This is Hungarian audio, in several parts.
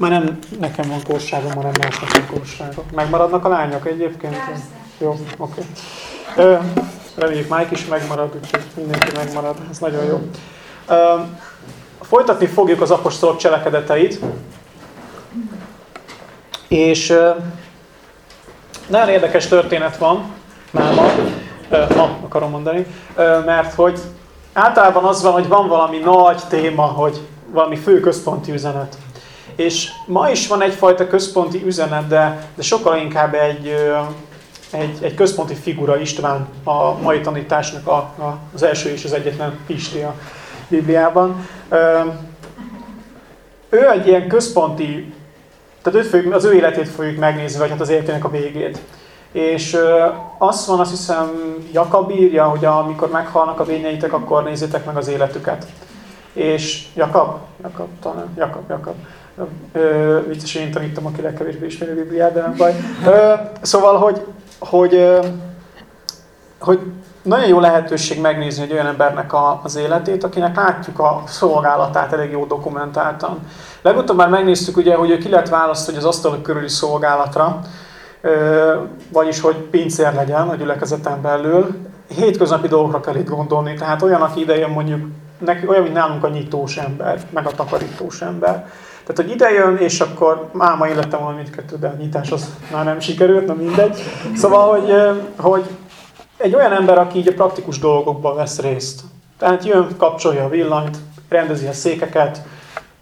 Már nem nekem van korságom, hanem másnak van korságom. Megmaradnak a lányok egyébként? Persze. Jó, oké. Okay. Reméljük Mike is megmarad, úgyhogy mindenki megmarad. Ez nagyon jó. Ö, folytatni fogjuk az apostolok cselekedeteit. És ö, nagyon érdekes történet van máma, ö, ma akarom mondani, ö, mert hogy általában az van, hogy van valami nagy téma, hogy valami fő központi üzenet. És ma is van egyfajta központi üzenet, de, de sokkal inkább egy, egy, egy központi figura István a mai tanításnak a, a, az első és az egyetlen Pisti a Bibliában. Ő egy ilyen központi, tehát őt fogjuk, az ő életét fogjuk megnézni, vagy hát az életének a végét. És azt van, azt hiszem, Jakab írja, hogy amikor meghalnak a vényeitek, akkor nézzétek meg az életüket. És Jakab, Jakab, talán, Jakab, Jakab. Ö, vicces, én tanítom, aki legkevésbé ismeri a Bibliát, de nem baj. Szóval, hogy, hogy, hogy nagyon jó lehetőség megnézni egy olyan embernek a, az életét, akinek látjuk a szolgálatát elég jó dokumentáltan. Legutóbb már megnéztük, ugye, hogy ő ki lett választva az asztalok körüli szolgálatra, vagyis, hogy pincér legyen a gyülekezeten belül. Hétköznapi dolgokra kell itt gondolni, tehát olyan, aki ide jön mondjuk, neki, olyan, mint nálunk a nyitós ember, meg a takarítós ember tehát, hogy ide jön, és akkor máma életem van mindkettő, de a nyitás az már nem sikerült, na mindegy. Szóval, hogy, hogy egy olyan ember, aki így a praktikus dolgokban vesz részt. Tehát jön, kapcsolja a villanyt, rendezi a székeket,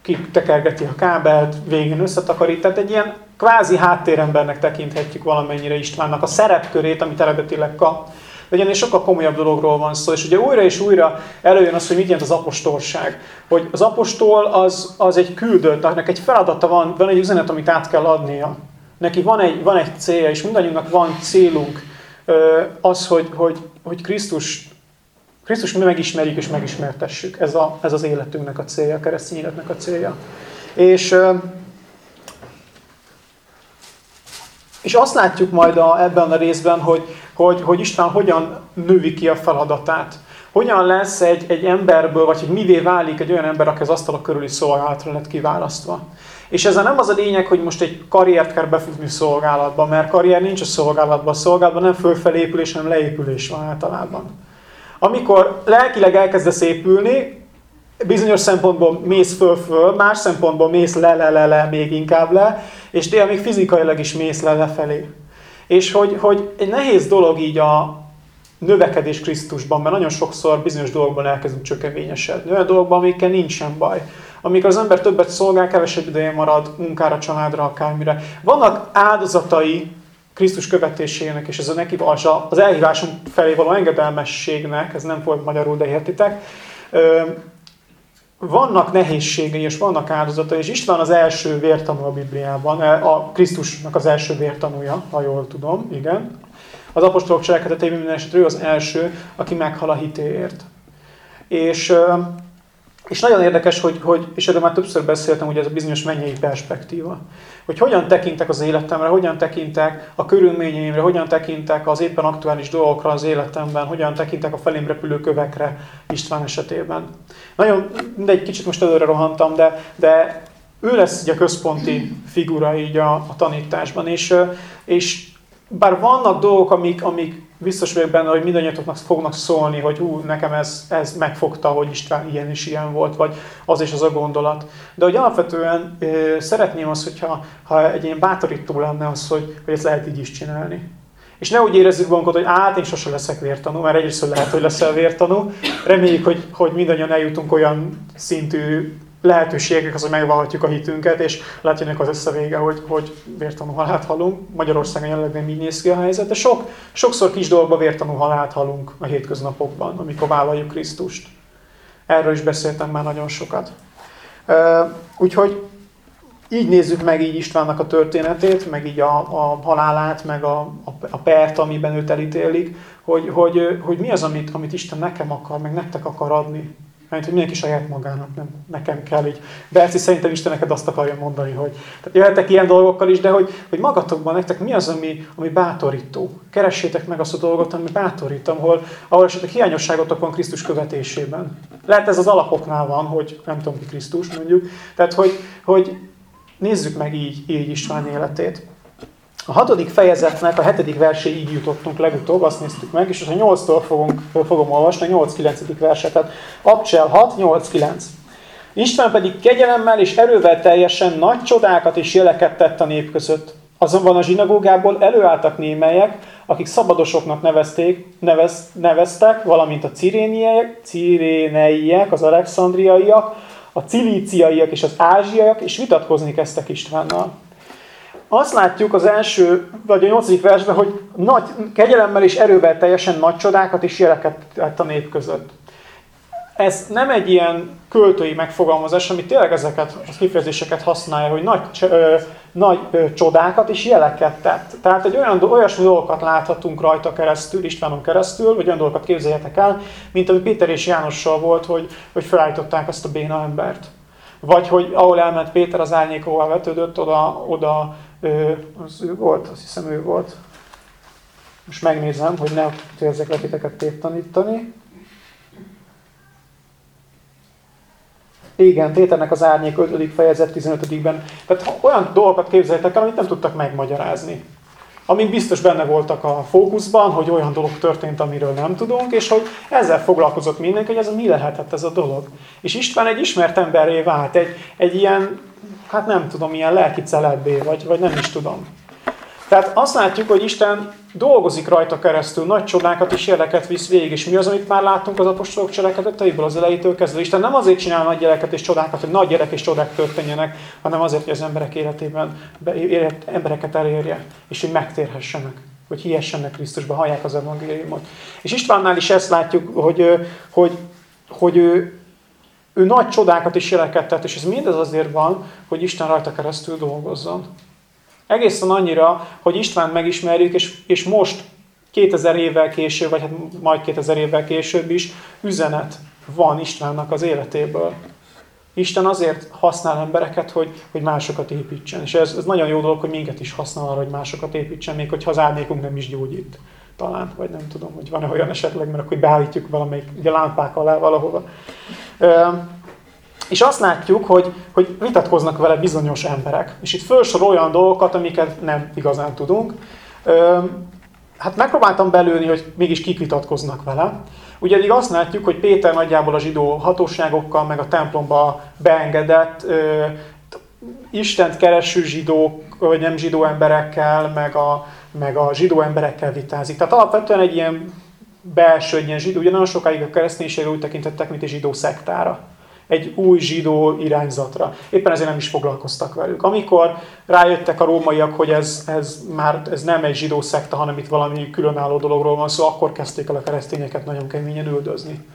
kitekergeti a kábelt, végén összetakarít. Tehát egy ilyen kvázi háttérembernek tekinthetjük valamennyire Istvánnak a szerepkörét, amit eredetileg kap de ugyanis sokkal komolyabb dologról van szó. És ugye újra és újra előjön az, hogy mit jelent az apostolság. Hogy az apostol az, az egy küldött, akinek egy feladata van, van egy üzenet, amit át kell adnia. Neki van egy, van egy célja, és mindannyiunknak van célunk az, hogy, hogy, hogy Krisztus, Krisztus mi megismerjük és megismertessük. Ez, a, ez az életünknek a célja, a keresztény életnek a célja. És, és azt látjuk majd a, ebben a részben, hogy, hogy, hogy Isten hogyan növi ki a feladatát. Hogyan lesz egy, egy emberből, vagy hogy mivé válik egy olyan ember, aki az asztalok körüli szolgálatra lett kiválasztva. És ezzel nem az a lényeg, hogy most egy karriert kell befutni szolgálatba, mert karrier nincs a szolgálatban. A szolgálatban nem fölfelé épülés, hanem leépülés van általában. Amikor lelkileg elkezdesz épülni, bizonyos szempontból mész föl-föl, más szempontból mész le-le-le-le, még inkább le, és te még fizikailag is mész le lefelé. És hogy, hogy egy nehéz dolog így a növekedés Krisztusban, mert nagyon sokszor bizonyos dolgokban elkezdünk csökevényesedni. Olyan dolgokban, amikkel nincsen baj. Amikor az ember többet szolgál, kevesebb ideje marad munkára, családra, akármire. Vannak áldozatai Krisztus követésének, és ez a neki az elhívásunk felé való engedelmességnek, ez nem volt magyarul, de értitek, vannak nehézségei, és vannak áldozatai, és István az első vértanú a Bibliában, e, a Krisztusnak az első vértanúja, ha jól tudom, igen. Az apostolok cselekedetében minden esetre ő az első, aki meghal a hitéért. És és nagyon érdekes, hogy, hogy, és erről már többször beszéltem, hogy ez a bizonyos mennyei perspektíva. Hogy hogyan tekintek az életemre, hogyan tekintek a körülményeimre, hogyan tekintek az éppen aktuális dolgokra az életemben, hogyan tekintek a felém repülő kövekre István esetében. Nagyon, mindegy, kicsit most előre rohantam, de, de ő lesz így a központi figura így a, a tanításban, és, és bár vannak dolgok, amik, amik biztos vagyok benne, hogy mindannyiatoknak fognak szólni, hogy hú, nekem ez, ez megfogta, hogy István ilyen is ilyen volt, vagy az is az a gondolat. De hogy alapvetően e, szeretném azt, hogyha ha egy ilyen bátorító lenne az, hogy, hogy ezt lehet így is csinálni. És ne úgy érezzük magunkat, hogy át, én sose leszek vértanú, mert egyrészt lehet, hogy leszel vértanú. Reméljük, hogy, hogy mindannyian eljutunk olyan szintű lehetőségek az, hogy megvalhatjuk a hitünket, és lehet jönnek az összevége, hogy, hogy vértanú halált halunk. Magyarországon jelenleg nem így néz ki a helyzet, de sok, sokszor kis dolgokba vértanú halált halunk a hétköznapokban, amikor vállaljuk Krisztust. Erről is beszéltem már nagyon sokat. Úgyhogy így nézzük meg így Istvánnak a történetét, meg így a, a halálát, meg a, a, a pert, amiben őt elítélik, hogy, hogy, hogy mi az, amit, amit Isten nekem akar, meg nektek akar adni mert hogy mindenki saját magának, nem nekem kell így. Berci szerintem Isten neked azt akarja mondani, hogy tehát jöhetek ilyen dolgokkal is, de hogy, hogy magatokban nektek mi az, ami, ami bátorító. Keressétek meg azt a dolgot, ami bátorít, ahol, ahol esetleg hiányosságotok van Krisztus követésében. Lehet ez az alapoknál van, hogy nem tudom ki Krisztus mondjuk. Tehát, hogy, hogy Nézzük meg így, így István életét. A hatodik fejezetnek a hetedik verséig jutottunk legutóbb, azt néztük meg, és a 8-tól fogunk, fogom olvasni, a 8-9. versetet. Abcsel 6, 8-9. István pedig kegyelemmel és erővel teljesen nagy csodákat és jeleket tett a nép között. Azonban a zsinagógából előálltak némelyek, akik szabadosoknak nevezték, nevez, neveztek, valamint a ciréniek, ciréneiek, az alexandriaiak, a cilíciaiak és az ázsiaiak, és vitatkozni kezdtek Istvánnal. Azt látjuk az első, vagy a nyolcadik versben, hogy nagy kegyelemmel és erővel teljesen nagy csodákat és jeleket a nép között ez nem egy ilyen költői megfogalmazás, ami tényleg ezeket a kifejezéseket használja, hogy nagy, ö, nagy ö, csodákat és jeleket tett. Tehát egy olyan, olyasmi dolgokat láthatunk rajta keresztül, Istvánon keresztül, vagy olyan dolgokat képzeljetek el, mint ami Péter és Jánossal volt, hogy, hogy felállították azt a béna embert. Vagy hogy ahol elment Péter, az árnyék, ahol vetődött, oda, oda ö, az ő volt, azt hiszem ő volt. Most megnézem, hogy ne tudják letiteket tanítani. Igen, Péternek az árnyék 5. fejezet 15-ben. Tehát olyan dolgokat képzeljétek el, amit nem tudtak megmagyarázni. Amik biztos benne voltak a fókuszban, hogy olyan dolog történt, amiről nem tudunk, és hogy ezzel foglalkozott mindenki, hogy ez mi lehetett ez a dolog. És István egy ismert emberré vált, egy, egy ilyen, hát nem tudom, ilyen lelki celebbé, vagy, vagy nem is tudom. Tehát azt látjuk, hogy Isten dolgozik rajta keresztül, nagy csodákat és jeleket visz végig. És mi az, amit már láttunk az apostolok cselekedeteiből az elejétől kezdve? Isten nem azért csinál nagy jeleket és csodákat, hogy nagy gyerek és csodák történjenek, hanem azért, hogy az emberek életében be, élet, embereket elérje, és hogy megtérhessenek hogy hihessenek Krisztusba, hallják az evangéliumot. És Istvánnál is ezt látjuk, hogy, hogy, hogy ő, ő nagy csodákat és jeleket tett, és ez mindez azért van, hogy Isten rajta keresztül dolgozzon. Egészen annyira, hogy István megismerjük, és, és most 2000 évvel később, vagy hát majd 2000 évvel később is üzenet van Istvánnak az életéből. Isten azért használ embereket, hogy, hogy másokat építsen. És ez, ez nagyon jó dolog, hogy minket is használ arra, hogy másokat építsen, még hogyha az árnyékunk nem is gyógyít. Talán, vagy nem tudom, hogy van-e olyan esetleg, mert akkor beállítjuk valamelyik ugye lámpák alá valahova. És azt látjuk, hogy, hogy vitatkoznak vele bizonyos emberek. És itt felsorol olyan dolgokat, amiket nem igazán tudunk. Hát megpróbáltam belőni, hogy mégis kik vitatkoznak vele. Ugye eddig azt látjuk, hogy Péter nagyjából a zsidó hatóságokkal, meg a templomba beengedett ö, Istent kereső zsidók, vagy nem zsidó emberekkel, meg a, meg a zsidó emberekkel vitázik. Tehát alapvetően egy ilyen belső, egy ilyen zsidó, ugye nagyon sokáig a kereszténységre úgy tekintettek, mint egy zsidó szektára egy új zsidó irányzatra. Éppen ezért nem is foglalkoztak velük. Amikor rájöttek a rómaiak, hogy ez, ez már ez nem egy zsidó szekta, hanem itt valami különálló dologról van szó, akkor kezdték el a keresztényeket nagyon keményen üldözni.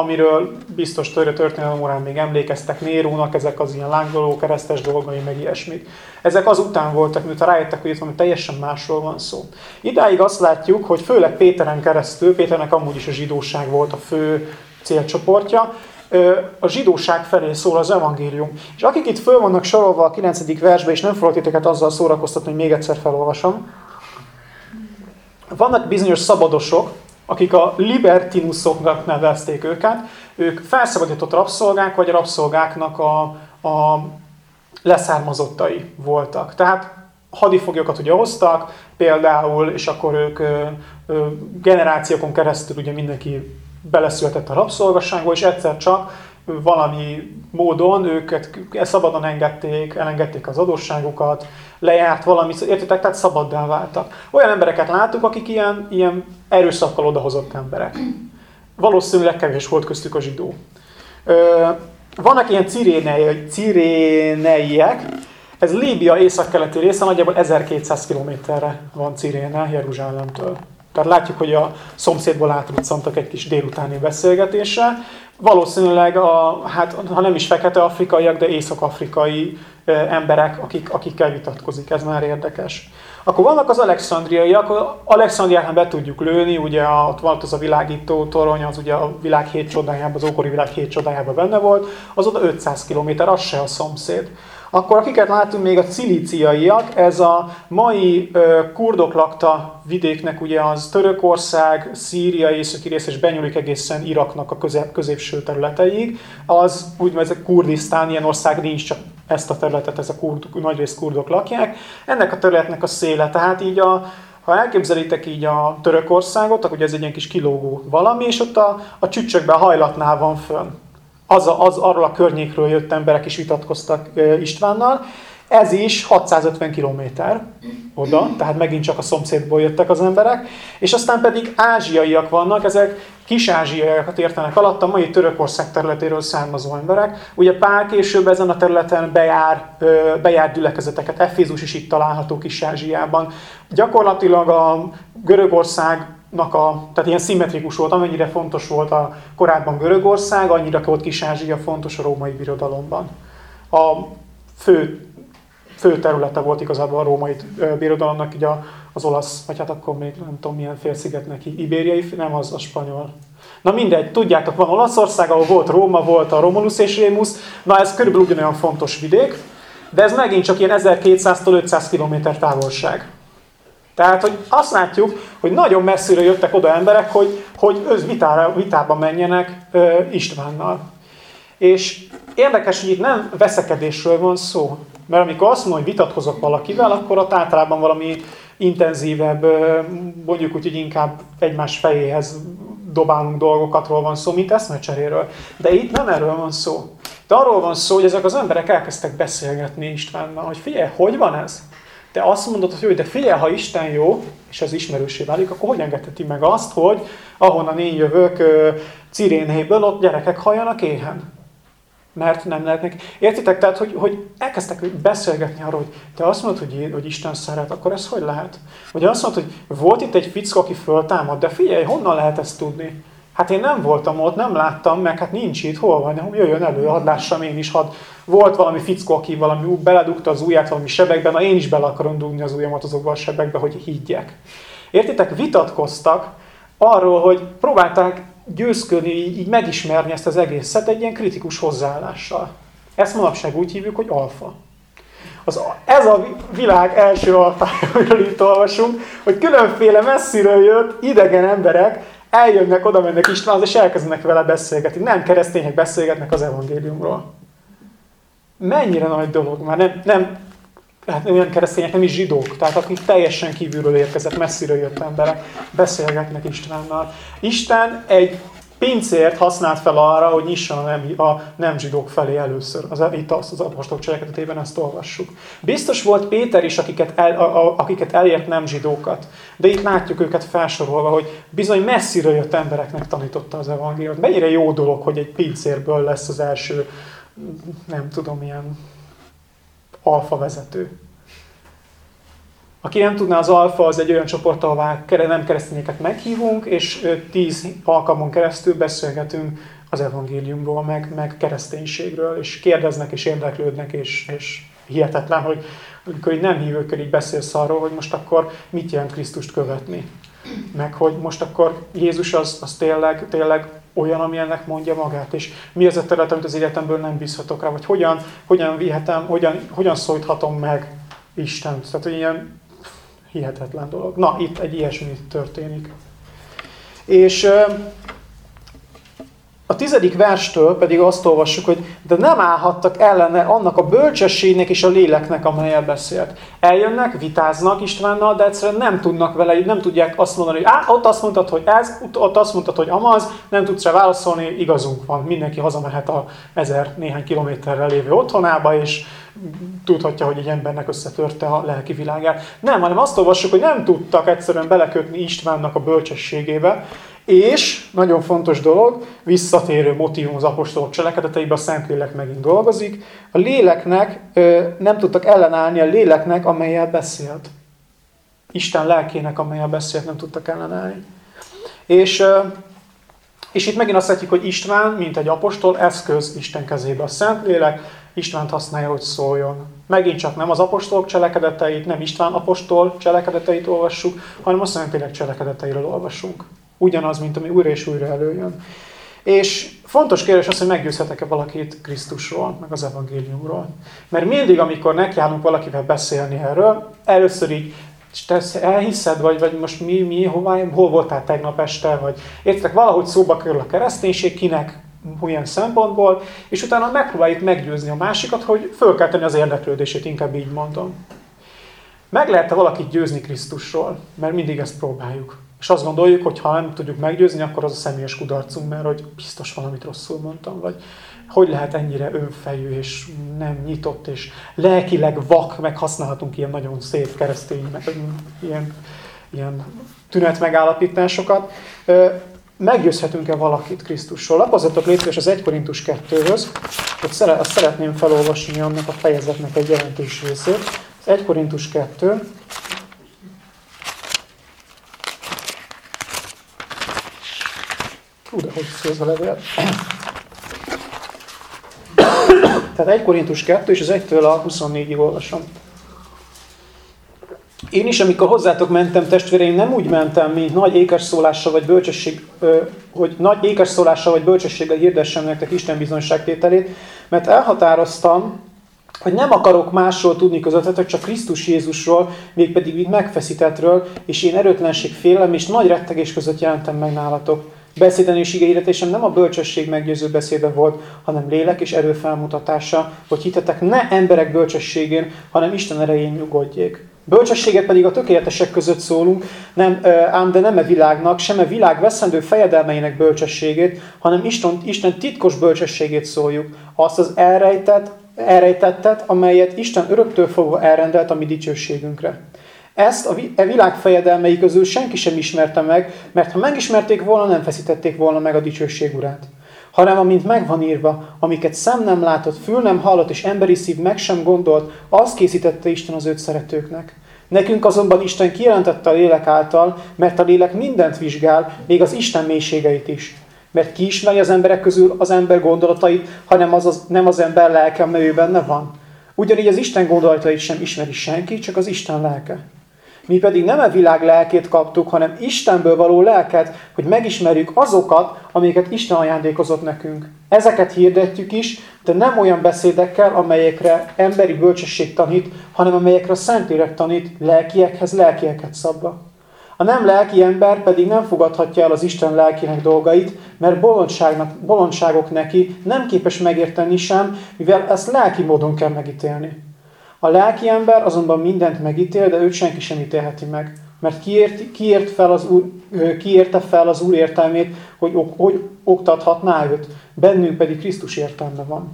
Amiről biztos történelem órán még emlékeztek Nérónak, ezek az ilyen lángoló keresztes dolgai, meg ilyesmik. Ezek azután voltak, miután rájöttek, hogy itt valami teljesen másról van szó. Idáig azt látjuk, hogy főleg Péteren keresztül, Péternek amúgy is a zsidóság volt a fő célcsoportja, a zsidóság felé szól az evangélium. És akik itt föl vannak sorolva a 9. versbe, és nem fogok titeket azzal szórakoztatni, hogy még egyszer felolvasom, vannak bizonyos szabadosok, akik a libertinusoknak nevezték őket, ők felszabadított rabszolgák, vagy rabszolgáknak a, a leszármazottai voltak. Tehát hadifoglyokat ugye hoztak, például, és akkor ők ö, ö, generációkon keresztül ugye mindenki beleszületett a rabszolgasságba, és egyszer csak valami módon őket szabadon engedték, elengedték az adósságukat, lejárt valami, értitek, tehát szabaddá váltak. Olyan embereket látunk, akik ilyen, ilyen erőszakkal odahozott emberek. Valószínűleg kevés volt köztük a zsidó. Vannak ilyen cirénei, ciréneiek, ez Líbia északkeleti része, nagyjából 1200 kilométerre van Ciréne Jeruzsálemtől. Tehát látjuk, hogy a szomszédból átruccantak egy kis délutáni beszélgetésre. Valószínűleg, a, hát, ha nem is fekete afrikaiak, de észak-afrikai emberek, akik, akikkel vitatkozik. Ez már érdekes. Akkor vannak az alexandriaiak, Alexandriát be tudjuk lőni, ugye ott volt az a világító torony, az ugye a világ hét csodájában, az ókori világ hét csodájában benne volt, az oda 500 km, az se a szomszéd. Akkor akiket látunk még a cilíciaiak, ez a mai ö, kurdok lakta vidéknek ugye az Törökország, Szíria északi rész, és benyúlik egészen Iraknak a közép, középső területeig, az úgynevezett Kurdisztán, ilyen ország nincs, csak ezt a területet, ez a kurd, nagyrészt kurdok lakják. Ennek a területnek a széle, tehát így a, ha elképzelitek így a Törökországot, akkor ugye ez egy ilyen kis kilógó valami, és ott a, a csücsökben hajlatnál van fönn. Az, az, arról a környékről jött emberek is vitatkoztak Istvánnal. Ez is 650 kilométer oda, tehát megint csak a szomszédból jöttek az emberek, és aztán pedig ázsiaiak vannak, ezek kis-ázsiaiakat értenek alatt, a mai Törökország területéről származó emberek. Ugye Pál később ezen a területen bejár, bejár gyülekezeteket, Efézus is itt található Kis-Ázsiában. Gyakorlatilag a Görögországnak a, tehát ilyen szimmetrikus volt, amennyire fontos volt a korábban Görögország, annyira volt Kis-Ázsia fontos a római birodalomban. A fő fő területe volt igazából a római birodalomnak, így az olasz, vagy hát akkor még nem tudom milyen félsziget neki, ibériai, nem az a spanyol. Na mindegy, tudjátok, van Olaszország, ahol volt Róma, volt a Romulus és Rémus, na ez körülbelül ugyanolyan fontos vidék, de ez megint csak ilyen 1200-tól 500 km távolság. Tehát, hogy azt látjuk, hogy nagyon messziről jöttek oda emberek, hogy, hogy ősz vitára, vitába menjenek ö, Istvánnal. És érdekes, hogy itt nem veszekedésről van szó. Mert amikor azt mondom, hogy vitatkozok valakivel, akkor ott általában valami intenzívebb, mondjuk úgy, hogy inkább egymás fejéhez dobálunk dolgokatról van szó, mint eszmecseréről. De itt nem erről van szó. De arról van szó, hogy ezek az emberek elkezdtek beszélgetni Istvánnal, hogy figyelj, hogy van ez? Te azt mondod, hogy de figyelj, ha Isten jó, és ez ismerősé válik, akkor hogy engedheti meg azt, hogy ahonnan én jövök, Cirénhéből, ott gyerekek halljanak éhen? mert nem lehetnek. Értitek? Tehát, hogy, hogy elkezdtek beszélgetni arról, hogy te azt mondod, hogy, hogy Isten szeret, akkor ez hogy lehet? Vagy azt mondod, hogy volt itt egy fickó, aki föltámad, de figyelj, honnan lehet ezt tudni? Hát én nem voltam ott, nem láttam, meg hát nincs itt, hol van, jöjjön elő, hadd lássam én is, hadd. Volt valami fickó, aki valami beledugta az ujját valami sebekben, na én is bele akarom dugni az ujjamat azokba a sebekbe, hogy higgyek. Értitek? Vitatkoztak arról, hogy próbálták győzködni, így megismerni ezt az egészet egy ilyen kritikus hozzáállással. Ezt manapság úgy hívjuk, hogy alfa. Az, ez a világ első alfája, amiről itt olvasunk, hogy különféle messziről jött idegen emberek eljönnek, oda mennek Istvánhoz, és elkezdenek vele beszélgetni. Nem keresztények beszélgetnek az evangéliumról. Mennyire nagy dolog, már nem, nem hát olyan keresztények, nem is zsidók, tehát akik teljesen kívülről érkezett, messziről jött emberek, beszélgetnek Istvánnal. Isten egy pincért használt fel arra, hogy nyisson a nem, a nem zsidók felé először. Az, itt azt az apostolok cselekedetében ezt olvassuk. Biztos volt Péter is, akiket, el, a, a, akiket elért nem zsidókat. De itt látjuk őket felsorolva, hogy bizony messziről jött embereknek tanította az evangéliumot. Mennyire jó dolog, hogy egy pincérből lesz az első, nem tudom, ilyen alfa vezető. Aki nem tudná, az alfa az egy olyan csoport, ahová nem keresztényeket meghívunk, és tíz alkalmon keresztül beszélgetünk az evangéliumról, meg, meg kereszténységről, és kérdeznek, és érdeklődnek, és, és hihetetlen, hogy amikor így nem hívőkkel így beszélsz arról, hogy most akkor mit jelent Krisztust követni. Meg hogy most akkor Jézus az, az tényleg, tényleg olyan, ami ennek mondja magát, és mi az a terület, amit az életemből nem bízhatok rá, vagy hogyan, hogyan vihetem, hogyan, hogyan szólíthatom meg Isten. Tehát, hogy ilyen hihetetlen dolog. Na, itt egy ilyesmi történik. És a tizedik verstől pedig azt olvassuk, hogy de nem állhattak ellene annak a bölcsességnek és a léleknek, amelyel beszélt. Eljönnek, vitáznak Istvánnal, de egyszerűen nem tudnak vele, nem tudják azt mondani, hogy Á, ott azt mondtad, hogy ez, ott azt mondtad, hogy amaz, nem tudsz rá válaszolni, igazunk van. Mindenki hazamehet a ezer néhány kilométerre lévő otthonába, és tudhatja, hogy egy embernek összetörte a lelki világát. Nem, hanem azt olvassuk, hogy nem tudtak egyszerűen belekötni Istvánnak a bölcsességébe, és, nagyon fontos dolog, visszatérő motivum az apostolok cselekedeteiben, a Szentlélek megint dolgozik, a léleknek, nem tudtak ellenállni a léleknek, amelyel beszélt. Isten lelkének, amelyel beszélt, nem tudtak ellenállni. És, és itt megint azt látjuk, hogy István, mint egy apostol, eszköz Isten kezébe. A Szentlélek Istvánt használja, hogy szóljon. Megint csak nem az apostolok cselekedeteit, nem István apostol cselekedeteit olvassuk, hanem a Szentlélek cselekedeteiről olvasunk. Ugyanaz, mint ami újra és újra előjön. És fontos kérdés az, hogy meggyőzhetek-e valakit Krisztusról, meg az evangéliumról. Mert mindig, amikor nekiállunk valakivel beszélni erről, először így te elhiszed, vagy, vagy most mi, mi hová, hol voltál tegnap este, vagy értek, valahogy szóba kerül a kereszténység, kinek olyan szempontból, és utána megpróbáljuk meggyőzni a másikat, hogy föl kell tenni az érdeklődését, inkább így mondom. Meg lehet-e valakit győzni Krisztusról? Mert mindig ezt próbáljuk. És azt gondoljuk, hogy ha nem tudjuk meggyőzni, akkor az a személyes kudarcunk, mert hogy biztos valamit rosszul mondtam, vagy hogy lehet ennyire önfejű, és nem nyitott, és lelkileg vak, meg használhatunk ilyen nagyon szép keresztény, ilyen, ilyen tünet megállapításokat. Meggyőzhetünk-e valakit Krisztusról? Lapozzatok létre az 1 Korintus 2-höz, hogy szeretném felolvasni annak a fejezetnek egy jelentős részét. Az 1 Korintus 2, Hú, de hogy szól ez a levél? Tehát 1 Korintus 2, és az 1-től a 24-ig olvasom. Én is, amikor hozzátok mentem, testvéreim, nem úgy mentem, mint nagy ékes vagy bölcsesség, hogy nagy ékes vagy bölcsességgel hirdessem nektek Isten bizonyságtételét, mert elhatároztam, hogy nem akarok másról tudni közöttetek, csak Krisztus Jézusról, mégpedig így megfeszítettről, és én erőtlenség félem, és nagy rettegés között jelentem meg nálatok. Beszéden és igényítésem nem a bölcsesség meggyőző beszéde volt, hanem lélek és erő felmutatása, hogy hitetek ne emberek bölcsességén, hanem Isten erején nyugodjék. Bölcsességet pedig a tökéletesek között szólunk, nem, ám de nem a e világnak, sem a e világ veszendő fejedelmeinek bölcsességét, hanem Isten, Isten titkos bölcsességét szóljuk, azt az elrejtett, elrejtettet, amelyet Isten öröktől fogva elrendelt a mi dicsőségünkre. Ezt a e világ fejedelmei közül senki sem ismerte meg, mert ha megismerték volna, nem feszítették volna meg a dicsőség urát. Hanem amint megvan írva, amiket szem nem látott, fül nem hallott, és emberi szív meg sem gondolt, azt készítette Isten az őt szeretőknek. Nekünk azonban Isten kijelentette a lélek által, mert a lélek mindent vizsgál, még az Isten mélységeit is. Mert ki ismeri az emberek közül az ember gondolatait, hanem az, az nem az ember lelke, amely ő benne van. Ugyanígy az Isten gondolatait sem ismeri senki, csak az Isten lelke. Mi pedig nem a világ lelkét kaptuk, hanem Istenből való lelket, hogy megismerjük azokat, amiket Isten ajándékozott nekünk. Ezeket hirdetjük is, de nem olyan beszédekkel, amelyekre emberi bölcsesség tanít, hanem amelyekre a Szentlélek tanít, lelkiekhez lelkieket szabva. A nem lelki ember pedig nem fogadhatja el az Isten lelkinek dolgait, mert bolondságnak, bolondságok neki nem képes megérteni sem, mivel ezt lelki módon kell megítélni. A lelki ember azonban mindent megítél, de őt senki sem ítélheti meg. Mert kiért, kiért fel az úr, kiérte fel az Úr értelmét, hogy, hogy oktathatná őt. Bennünk pedig Krisztus értelme van.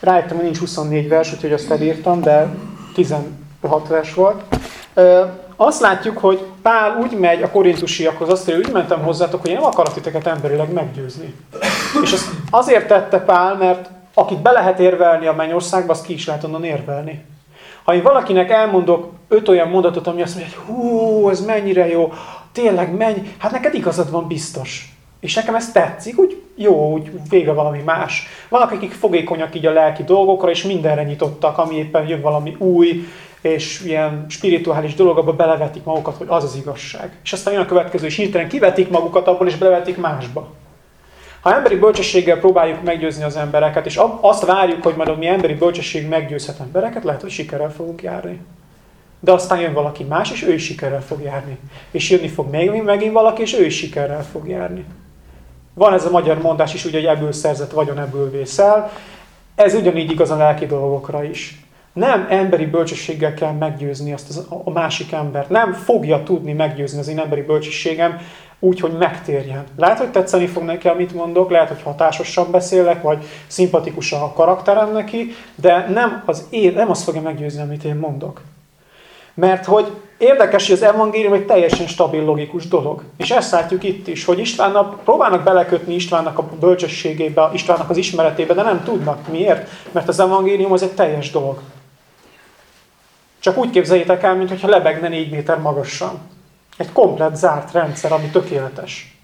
Rájöttem, hogy nincs 24 vers, úgyhogy azt elírtam, de 16 vers volt. Azt látjuk, hogy Pál úgy megy a korintusiakhoz, azt mondja, úgy mentem hozzátok, hogy én nem akarok titeket emberileg meggyőzni. És azt azért tette Pál, mert akit be lehet érvelni a mennyországba, azt ki is lehet onnan érvelni. Ha én valakinek elmondok öt olyan mondatot, ami azt mondja, hogy hú, ez mennyire jó, tényleg menj, hát neked igazad van biztos. És nekem ez tetszik, úgy jó, úgy végre valami más. Vannak, akik fogékonyak így a lelki dolgokra, és mindenre nyitottak, ami éppen jön valami új, és ilyen spirituális dologba belevetik magukat, hogy az az igazság. És aztán jön a következő, és hirtelen kivetik magukat abból, és belevetik másba. Ha emberi bölcsességgel próbáljuk meggyőzni az embereket, és azt várjuk, hogy majd mi emberi bölcsesség meggyőzhet embereket, lehet, hogy sikerrel fogunk járni. De aztán jön valaki más, és ő is sikerrel fog járni. És jönni fog még megint valaki, és ő is sikerrel fog járni. Van ez a magyar mondás is, ugye, hogy ebből szerzett vagyon, ebből vészel. Ez ugyanígy igaz a lelki dolgokra is. Nem emberi bölcsességgel kell meggyőzni azt az, a másik embert. Nem fogja tudni meggyőzni az én emberi bölcsességem, úgy, hogy megtérjen. Lehet, hogy tetszeni fog neki, amit mondok, lehet, hogy hatásosan beszélek, vagy szimpatikusan a karakterem neki, de nem az, én, nem azt fogja meggyőzni, amit én mondok. Mert hogy érdekes, hogy az evangélium egy teljesen stabil, logikus dolog. És ezt látjuk itt is, hogy Istvánnak, próbálnak belekötni Istvánnak a bölcsességébe, Istvánnak az ismeretébe, de nem tudnak. Miért? Mert az evangélium az egy teljes dolog. Csak úgy képzeljétek el, mintha lebegne négy méter magasan. Egy komplet zárt rendszer, ami tökéletes.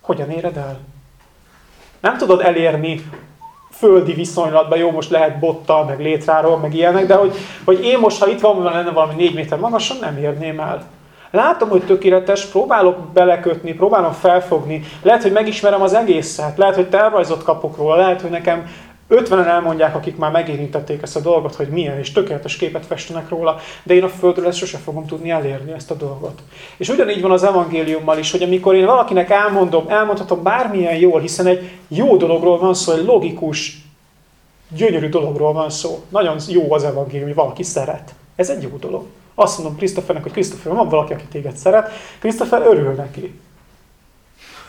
Hogyan éred el? Nem tudod elérni földi viszonylatban, jó, most lehet bottal, meg létráról, meg ilyenek, de hogy, hogy én most, ha itt van, lenne valami négy méter magasan, nem érném el. Látom, hogy tökéletes, próbálok belekötni, próbálom felfogni, lehet, hogy megismerem az egészet, lehet, hogy tervrajzot kapok róla, lehet, hogy nekem 50-en elmondják, akik már megérintették ezt a dolgot, hogy milyen, és tökéletes képet festenek róla, de én a Földről ezt sose fogom tudni elérni, ezt a dolgot. És ugyanígy van az evangéliummal is, hogy amikor én valakinek elmondom, elmondhatom bármilyen jól, hiszen egy jó dologról van szó, egy logikus, gyönyörű dologról van szó. Nagyon jó az evangélium, hogy valaki szeret. Ez egy jó dolog. Azt mondom Krisztofernek, hogy Krisztofer, van valaki, aki téged szeret, Krisztofer örül neki.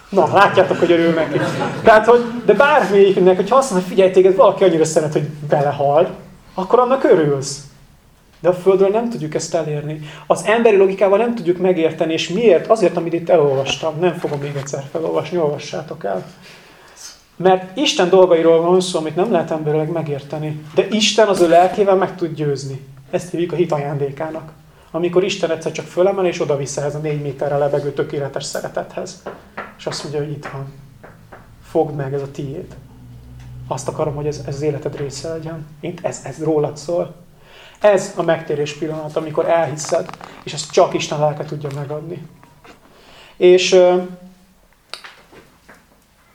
Na, látjátok, hogy örül neki. Tehát, hogy, de bármelyiknek, hogyha azt mondja, hogy figyelj, téged valaki annyira szeret, hogy belehal, akkor annak örülsz. De a Földről nem tudjuk ezt elérni. Az emberi logikával nem tudjuk megérteni, és miért? Azért, amit itt elolvastam. Nem fogom még egyszer felolvasni, olvassátok el. Mert Isten dolgairól van szó, amit nem lehet emberileg megérteni. De Isten az ő lelkével meg tud győzni. Ezt hívjuk a hit ajándékának. Amikor Isten egyszer csak fölemel és oda vissza ez a négy méterre lebegő tökéletes szeretethez. És azt mondja, hogy itt van. Fogd meg, ez a tiéd. Azt akarom, hogy ez, ez az életed része legyen. Mint ez, ez rólad szól. Ez a megtérés pillanat, amikor elhiszed, és ezt csak Isten lelke tudja megadni. És euh,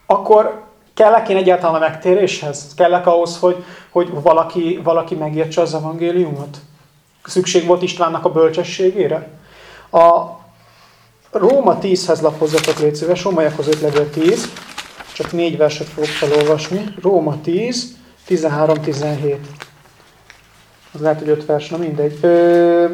akkor kellek én egyáltalán a megtéréshez? Kellek ahhoz, hogy, hogy valaki, valaki megértse az evangéliumot? Szükség volt Istvánnak a bölcsességére? A Róma 10-hez lapozzatok, légy szíves, Rómaiakhoz 5 levél 10, csak négy verset fogok felolvasni. Róma 10, 13-17. Az lehet, hogy 5 vers, na mindegy. Ö,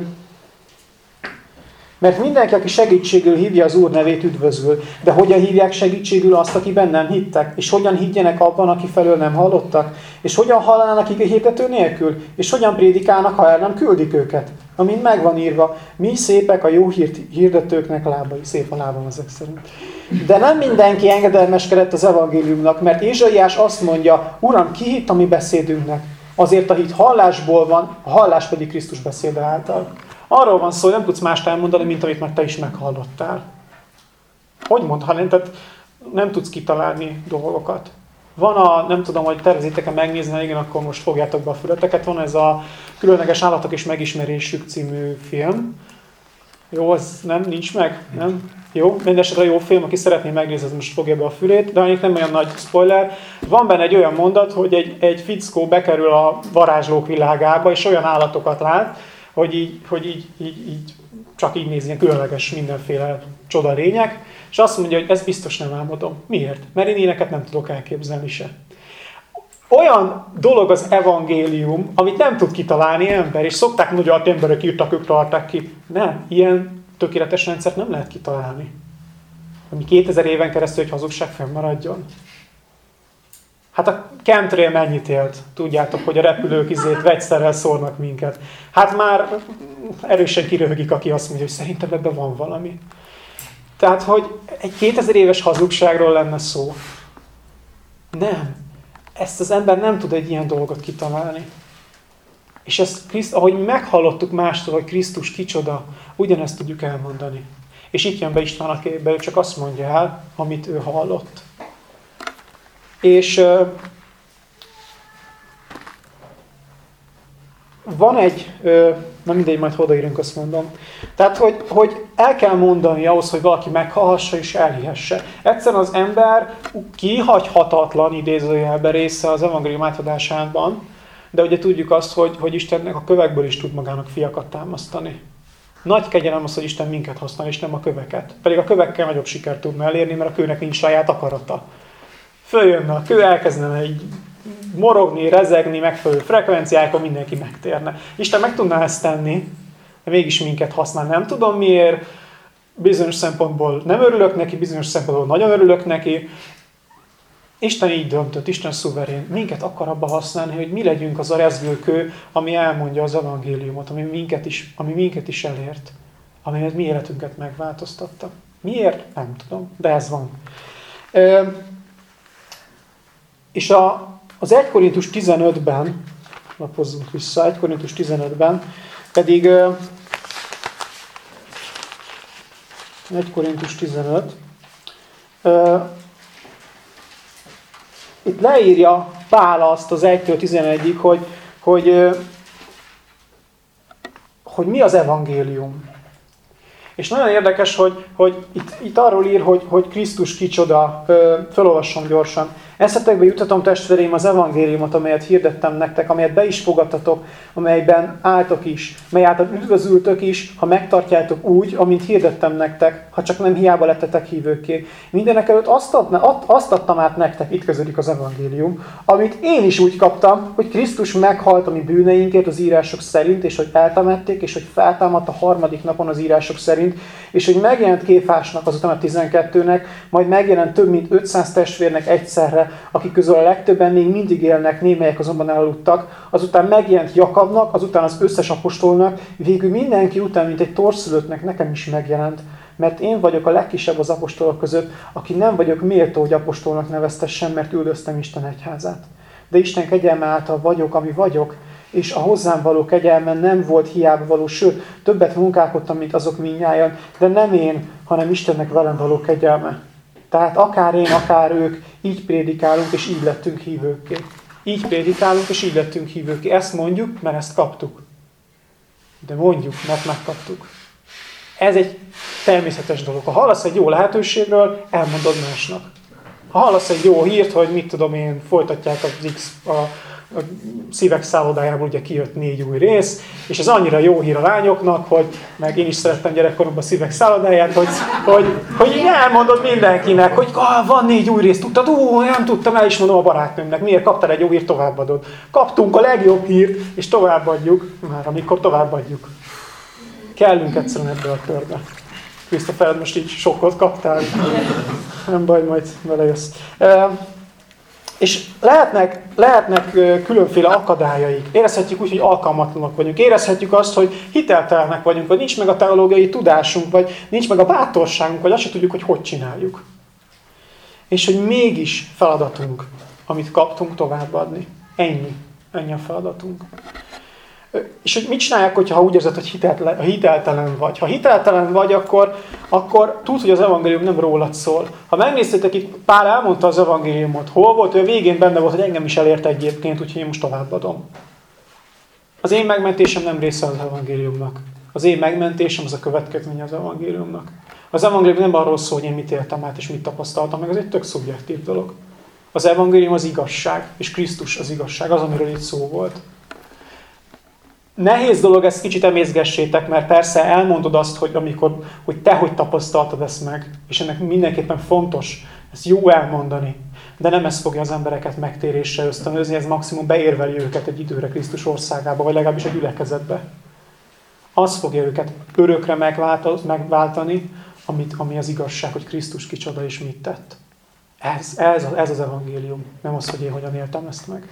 mert mindenki, aki segítségül hívja az Úr nevét, üdvözül. De hogyan hívják segítségül azt, aki bennem hittek? És hogyan higgyenek abban, aki felől nem hallottak? És hogyan hallanának a hirdető nélkül? És hogyan prédikálnak, ha el nem küldik őket? Amint megvan írva, mi szépek a jó hírt hirdetőknek lábai. Szép a lábam ezek szerint. De nem mindenki engedelmeskedett az evangéliumnak, mert Ézsaiás azt mondja, Uram, ki hitt a mi beszédünknek? Azért a hit hallásból van, a hallás pedig Krisztus beszéde által. Arról van szó, hogy nem tudsz mást elmondani, mint amit már te is meghallottál. Hogy mondhatnám? Tehát nem tudsz kitalálni dolgokat. Van a, nem tudom, hogy tervezitek-e megnézni, igen, akkor most fogjátok be a fületeket, van ez a Különleges Állatok és Megismerésük című film. Jó, az nem, nincs meg? Nem? Jó, mindesetre jó film, aki szeretné megnézni, az most fogja be a fülét, de annyit nem olyan nagy spoiler. Van benne egy olyan mondat, hogy egy, egy fickó bekerül a varázslók világába, és olyan állatokat lát, hogy így, hogy így, így, így csak így nézni, különleges mindenféle csoda lények, és azt mondja, hogy ez biztos nem álmodom. Miért? Mert én éneket nem tudok elképzelni se. Olyan dolog az evangélium, amit nem tud kitalálni ember, és szokták mondani, hogy emberek írtak, ők tarták ki. Nem, ilyen tökéletes rendszert nem lehet kitalálni. Ami 2000 éven keresztül egy hazugság fennmaradjon. Hát a chemtrail mennyit élt? Tudjátok, hogy a repülők izét vegyszerrel szórnak minket. Hát már erősen kiröhögik, aki azt mondja, hogy szerintem ebben van valami. Tehát, hogy egy 2000 éves hazugságról lenne szó. Nem. Ezt az ember nem tud egy ilyen dolgot kitalálni. És ezt, Kriszt, ahogy meghallottuk mástól, hogy Krisztus kicsoda, ugyanezt tudjuk elmondani. És itt jön be István a képbe, csak azt mondja el, amit ő hallott. És van egy, na mindegy, majd odaírunk, azt mondom. Tehát, hogy, hogy el kell mondani ahhoz, hogy valaki meghallhassa és elhihesse. Egyszerűen az ember kihagyhatatlan idézőjelben része az evangélium átadásában, de ugye tudjuk azt, hogy, hogy Istennek a kövekből is tud magának fiakat támasztani. Nagy kegyelem az, hogy Isten minket használ, és nem a köveket. Pedig a kövekkel nagyobb sikert tudna elérni, mert a kőnek nincs saját akarata följönne a kő, elkezdene így morogni, rezegni, megfelelő frekvenciákon mindenki megtérne. Isten meg tudná ezt tenni, de mégis minket használ. Nem tudom miért, bizonyos szempontból nem örülök neki, bizonyos szempontból nagyon örülök neki. Isten így döntött, Isten szuverén. Minket akar abba használni, hogy mi legyünk az a rezgőkő, ami elmondja az evangéliumot, ami minket is, ami minket is elért, ami mi életünket megváltoztatta. Miért? Nem tudom, de ez van. És a, az 1 Korintus 15-ben, lapozzunk vissza, 1 Korintus 15-ben, pedig 1 Korintus 15, itt leírja Pál azt az 1-től 11-ig, hogy, hogy, hogy mi az evangélium. És nagyon érdekes, hogy, hogy itt, itt arról ír, hogy, hogy Krisztus kicsoda, felolvasom gyorsan, Eszetekbe jutatom testvéreim az evangéliumot, amelyet hirdettem nektek, amelyet be is fogadtatok, amelyben álltok is, mely által üdvözültök is, ha megtartjátok úgy, amint hirdettem nektek, ha csak nem hiába lettetek hívőké. Mindenek előtt azt, ad, azt adtam át nektek, itt közödik az evangélium, amit én is úgy kaptam, hogy Krisztus meghalt a mi bűneinkért az írások szerint, és hogy eltemették, és hogy feltámadt a harmadik napon az írások szerint, és hogy megjelent Kéfásnak, azután a 12-nek, majd megjelent több mint 500 testvérnek egyszerre, akik közül a legtöbben még mindig élnek, némelyek azonban elaludtak, azután megjelent Jakabnak, azután az összes apostolnak, végül mindenki után, mint egy torszülöttnek nekem is megjelent, mert én vagyok a legkisebb az apostolok között, aki nem vagyok méltó, hogy apostolnak neveztessen, mert üldöztem Isten egyházát. De Isten kegyelme által vagyok, ami vagyok, és a hozzám való kegyelmen nem volt hiába való, sőt, többet munkálkodtam, mint azok minnyáján, de nem én, hanem Istennek velem való kegyelme. Tehát akár én, akár ők, így prédikálunk, és így lettünk hívőkké. Így prédikálunk, és így lettünk hívőkké. Ezt mondjuk, mert ezt kaptuk. De mondjuk, mert megkaptuk. Ez egy természetes dolog. Ha hallasz egy jó lehetőségről, elmondod másnak. Ha hallasz egy jó hírt, hogy mit tudom én, folytatják az X, a a szívek szállodájából ugye kijött négy új rész, és ez annyira jó hír a lányoknak, hogy meg én is szerettem gyerekkoromban a szívek szállodáját, hogy, hogy, hogy elmondod mindenkinek, hogy ah, van négy új rész, tudtad? Ú, nem tudtam, el is mondom a barátnőmnek, miért kaptál egy jó hírt, továbbadod. Kaptunk a legjobb hírt, és továbbadjuk, már amikor továbbadjuk. Kellünk egyszerűen ebbe a körbe. Christopher, most így sokkot kaptál. Nem baj, majd belejössz. És lehetnek, lehetnek különféle akadályaik. Érezhetjük úgy, hogy alkalmatlanok vagyunk. Érezhetjük azt, hogy hiteltelenek vagyunk, vagy nincs meg a teológiai tudásunk, vagy nincs meg a bátorságunk, vagy azt se tudjuk, hogy hogy csináljuk. És hogy mégis feladatunk, amit kaptunk, továbbadni. Ennyi. Ennyi a feladatunk. És hogy mit csinálják, hogyha úgy érzed, hogy hiteltelen, vagy? Ha hiteltelen vagy, akkor, akkor tudod, hogy az evangélium nem rólad szól. Ha megnéztétek itt, Pál elmondta az evangéliumot, hol volt, ő a végén benne volt, hogy engem is elért egyébként, úgyhogy én most továbbadom. Az én megmentésem nem része az evangéliumnak. Az én megmentésem az a következménye az evangéliumnak. Az evangélium nem arról szól, hogy én mit éltem át és mit tapasztaltam, meg ez egy tök szubjektív dolog. Az evangélium az igazság, és Krisztus az igazság, az, amiről itt szó volt. Nehéz dolog, ezt kicsit emészgessétek, mert persze elmondod azt, hogy amikor, hogy te hogy tapasztaltad ezt meg, és ennek mindenképpen fontos, ezt jó elmondani, de nem ez fogja az embereket megtérésre ösztönözni, ez maximum beérveli őket egy időre Krisztus országába, vagy legalábbis egy gyülekezetbe. Az fogja őket örökre megváltani, amit, ami az igazság, hogy Krisztus kicsoda és mit tett. Ez, ez, ez az evangélium, nem az, hogy én hogyan éltem ezt meg.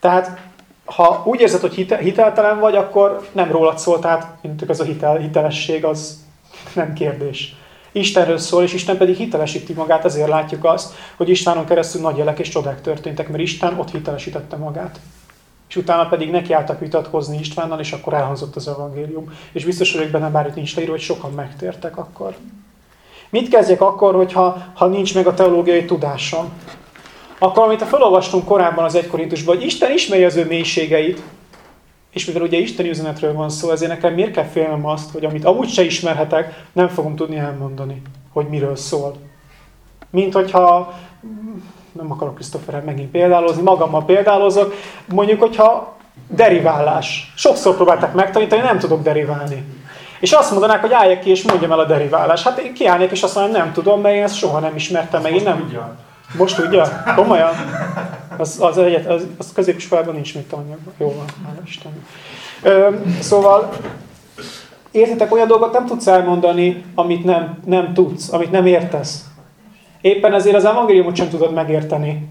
Tehát ha úgy érzed, hogy hiteltelen vagy, akkor nem rólad szól, tehát ez a hitel, hitelesség az nem kérdés. Istenről szól, és Isten pedig hitelesíti magát, ezért látjuk azt, hogy Istenon keresztül nagy jelek és csodák történtek, mert Isten ott hitelesítette magát. És utána pedig nekiálltak vitatkozni Istvánnal, és akkor elhangzott az evangélium. És biztos vagyok benne, bár itt nincs leírva, hogy sokan megtértek akkor. Mit kezdjek akkor, hogyha ha nincs meg a teológiai tudásom? Akkor amit a felolvastunk korábban az egykorintusban, hogy Isten ismeri az ő mélységeit, és mivel ugye Isten üzenetről van szó, ezért nekem miért kell félnem azt, hogy amit amúgy se ismerhetek, nem fogom tudni elmondani, hogy miről szól. Mint hogyha, nem akarok Krisztoferrel megint példálozni, magammal példálozok, mondjuk, hogyha deriválás. Sokszor próbálták megtanítani, nem tudok deriválni. És azt mondanák, hogy álljak ki és mondjam el a deriválás. Hát én kiállnék és azt mondom, nem tudom, mert én ezt soha nem ismertem meg. Én nem... Most tudja? Komolyan? Az, az, egyet, az, az középiskolában nincs még tananyagban. Jó van, hála Isten. Ö, szóval, értitek, olyan dolgot nem tudsz elmondani, amit nem, nem tudsz, amit nem értesz. Éppen ezért az evangéliumot sem tudod megérteni.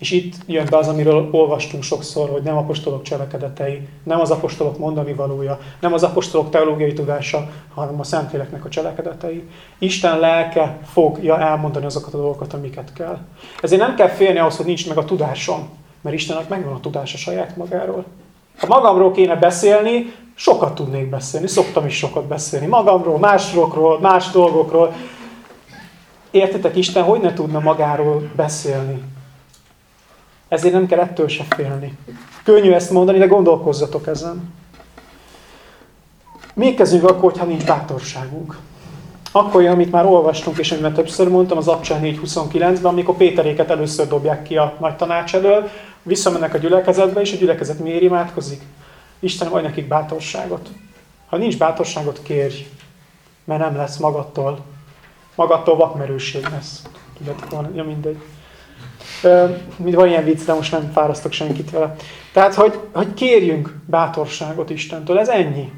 És itt jön be az, amiről olvastunk sokszor, hogy nem apostolok cselekedetei, nem az apostolok mondani valója, nem az apostolok teológiai tudása, hanem a Szentléleknek a cselekedetei. Isten lelke fogja elmondani azokat a dolgokat, amiket kell. Ezért nem kell félni ahhoz, hogy nincs meg a tudásom, mert Istennek megvan a tudása saját magáról. Ha magamról kéne beszélni, sokat tudnék beszélni, szoktam is sokat beszélni. Magamról, másokról, más dolgokról. Értitek, Isten hogy ne tudna magáról beszélni? Ezért nem kell ettől se félni. Könnyű ezt mondani, de gondolkozzatok ezen. Még kezdjünk akkor, hogyha nincs bátorságunk. akkor amit már olvastunk, és amit többször mondtam, az Abcsel 4.29-ben, amikor Péteréket először dobják ki a nagy tanács elől, visszamennek a gyülekezetbe, és a gyülekezet miért imádkozik? Istenem, adj nekik bátorságot. Ha nincs bátorságot, kérj, mert nem lesz magadtól. Magadtól vakmerőség lesz. Tudjátok, van, ja mindegy. Mint van ilyen vicc, de most nem fárasztok senkit vele. Tehát, hogy, hogy kérjünk bátorságot Istentől, ez ennyi.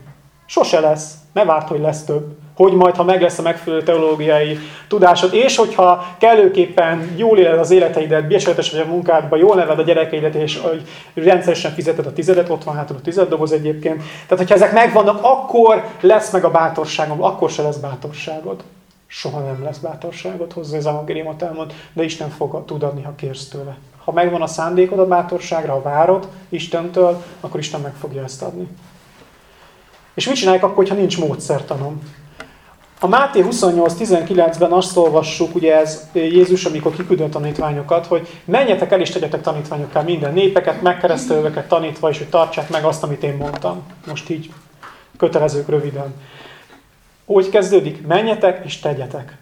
Sose lesz. Ne várt, hogy lesz több. Hogy majd, ha meg lesz a megfelelő teológiai tudásod, és hogyha kellőképpen jól éled az életeidet, biesetes vagy a munkádban, jól neved a gyerekeidet, és hogy rendszeresen fizeted a tizedet, ott van hát a tized doboz egyébként. Tehát, hogyha ezek megvannak, akkor lesz meg a bátorságom, akkor se lesz bátorságod. Soha nem lesz bátorságod, hozzá az evangéliumot elmond, de Isten fog tud adni, ha kérsz tőle. Ha megvan a szándékod a bátorságra, ha várod Istentől, akkor Isten meg fogja ezt adni. És mit csinálják akkor, ha nincs módszertanom? A Máté 28.19-ben azt olvassuk, ugye ez Jézus, amikor kiküldött tanítványokat, hogy menjetek el és tegyetek tanítványokká minden népeket, megkeresztelőveket tanítva, és hogy tartsák meg azt, amit én mondtam. Most így kötelezők röviden. Úgy kezdődik, menjetek és tegyetek.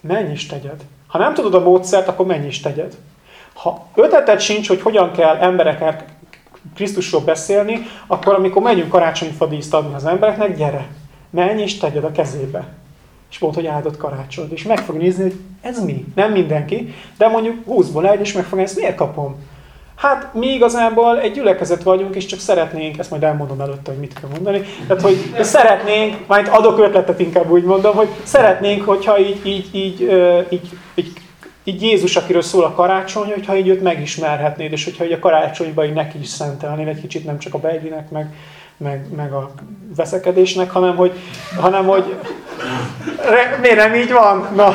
Menj és tegyed. Ha nem tudod a módszert, akkor menj és tegyed. Ha ötleted sincs, hogy hogyan kell embereknek Krisztusról beszélni, akkor amikor megyünk karácsonyfadíszt adni az embereknek, gyere, menj és tegyed a kezébe. És mondd, hogy áldott karácsony. És meg fog nézni, hogy ez mi? Nem mindenki, de mondjuk 20-ból egy, és meg fog ezt miért kapom? Hát mi igazából egy gyülekezet vagyunk, és csak szeretnénk, ezt majd elmondom előtte, hogy mit kell mondani, tehát hogy szeretnénk, majd adok ötletet inkább úgy mondom, hogy szeretnénk, hogyha így, így, így, így, így így Jézus, akiről szól a karácsony, hogyha így őt megismerhetnéd, és hogyha így a karácsonyban így neki is szentelnéd egy kicsit, nem csak a bejlinek, meg, meg, meg a veszekedésnek, hanem hogy, hanem hogy miért nem így van? Na,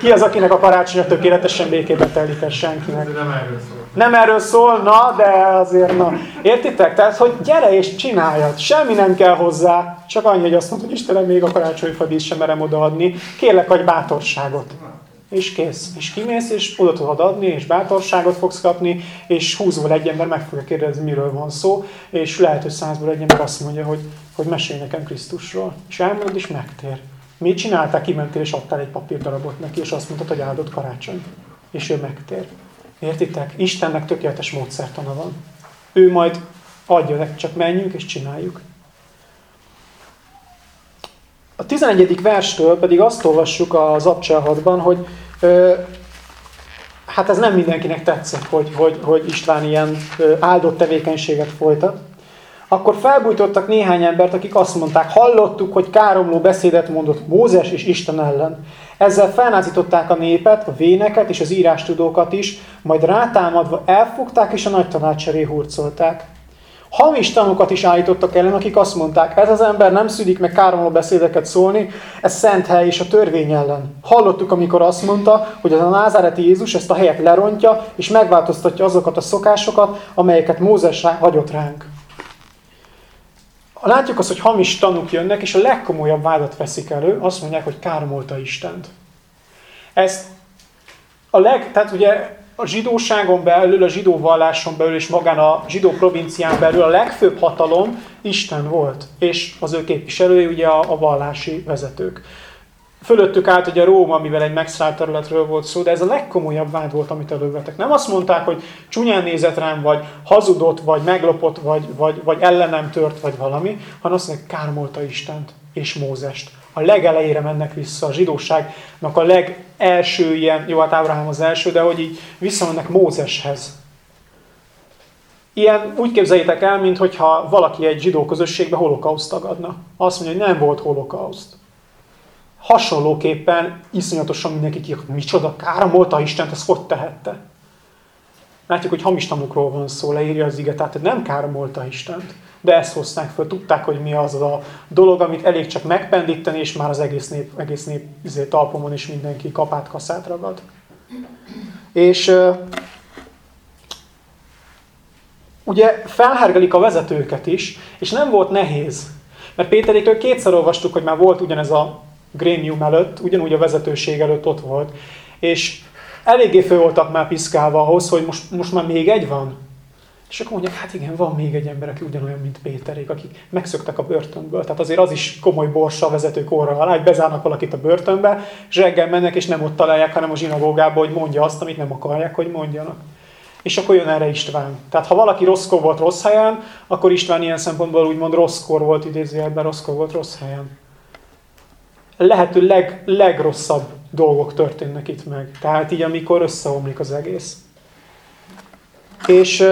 ki az, akinek a karácsonya tökéletesen békében telik el senkinek? Nem erről. Nem erről szól, na, de azért na. Értitek? Tehát, hogy gyere és csináljad. Semmi nem kell hozzá, csak annyi, hogy azt mondod, hogy Istenem, még a karácsonyfadísz sem merem odaadni. Kérlek, hogy bátorságot és kész. És kimész, és oda tudod adni, és bátorságot fogsz kapni, és húzból egy ember meg fogja kérdezni, miről van szó, és lehet, hogy százból egy ember azt mondja, hogy, hogy mesélj nekem Krisztusról. És elmondod, és megtér. Mit csináltál? Kimentél, és adtál egy papírdarabot neki, és azt mondtad, hogy áldott karácsony. És ő megtér. Értitek? Istennek tökéletes módszertana van. Ő majd adja nekik, csak menjünk és csináljuk. A 11. verstől pedig azt olvassuk az Abcselhatban, hogy hát ez nem mindenkinek tetszett, hogy, hogy, hogy István ilyen áldott tevékenységet folytat. Akkor felbújtottak néhány embert, akik azt mondták, hallottuk, hogy káromló beszédet mondott Mózes és Isten ellen. Ezzel felnázították a népet, a véneket és az írástudókat is, majd rátámadva elfogták és a nagy tanács hurcolták. Hamis tanúkat is állítottak ellen, akik azt mondták, ez az ember nem szülik meg káromló beszédeket szólni, ez szent hely és a törvény ellen. Hallottuk, amikor azt mondta, hogy az a názáreti Jézus ezt a helyet lerontja, és megváltoztatja azokat a szokásokat, amelyeket Mózes hagyott ránk. Látjuk azt, hogy hamis tanúk jönnek, és a legkomolyabb vádat veszik elő, azt mondják, hogy káromolta Istent. Ez a leg, tehát ugye a zsidóságon belül, a zsidó valláson belül és magán a zsidó provincián belül a legfőbb hatalom Isten volt, és az ő képviselői ugye a, a vallási vezetők. Fölöttük állt ugye Róma, mivel egy megszállt területről volt szó, de ez a legkomolyabb vád volt, amit elővettek. Nem azt mondták, hogy csúnyán nézett rám, vagy hazudott, vagy meglopott, vagy, vagy, vagy ellenem tört, vagy valami, hanem azt mondják, kármolta Istent és Mózest a legelejére mennek vissza, a zsidóságnak a legelső ilyen, jó, hát Ábrahám az első, de hogy így visszamennek Mózeshez. Ilyen úgy képzeljétek el, mintha valaki egy zsidó közösségbe holokauszt tagadna. Azt mondja, hogy nem volt holokauszt. Hasonlóképpen iszonyatosan mindenki ki, hogy micsoda káromolta Istent, ez hogy tehette? Látjuk, hogy hamis tanukról van szó, leírja az ige, tehát nem káromolta Istent de ezt hozták föl, tudták, hogy mi az a dolog, amit elég csak megpendíteni, és már az egész nép, egész nép izé, talpomon is mindenki kapát, kaszát ragad. És ugye felhergelik a vezetőket is, és nem volt nehéz. Mert Péterétől kétszer olvastuk, hogy már volt ugyanez a grémium előtt, ugyanúgy a vezetőség előtt ott volt. És eléggé fő voltak már piszkálva ahhoz, hogy most, most már még egy van. És akkor mondják, hát igen, van még egy ember, aki ugyanolyan, mint Péterék, akik megszöktek a börtönből. Tehát azért az is komoly borsa a vezetők óra alá, hogy bezárnak valakit a börtönbe, és reggel mennek, és nem ott találják, hanem a zsinagógába, hogy mondja azt, amit nem akarják, hogy mondjanak. És akkor jön erre István. Tehát ha valaki rosszkor volt rossz helyen, akkor István ilyen szempontból úgymond rosszkor volt idézőjelben, rosszkor volt rossz helyen. Lehető leg, legrosszabb dolgok történnek itt meg. Tehát így, amikor összeomlik az egész. És,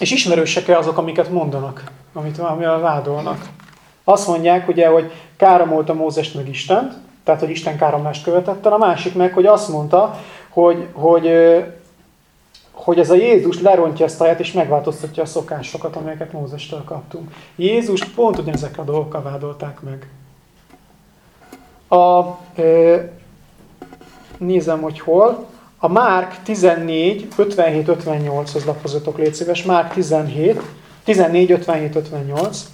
és ismerősek-e azok, amiket mondanak, amit amivel vádolnak. Azt mondják, ugye, hogy káromolta Mózest meg Istent, tehát, hogy Isten káromlást követett el, a másik meg, hogy azt mondta, hogy, hogy, hogy ez a Jézus lerontja ezt a helyet, és megváltoztatja a szokásokat, amelyeket Mózestől kaptunk. Jézus pont ugyanezekre a dolgokkal vádolták meg. A, nézem, hogy hol. A Márk 14, 57, 58-hoz lapozatok, légy szíves. Márk 17, 14, 57, 58.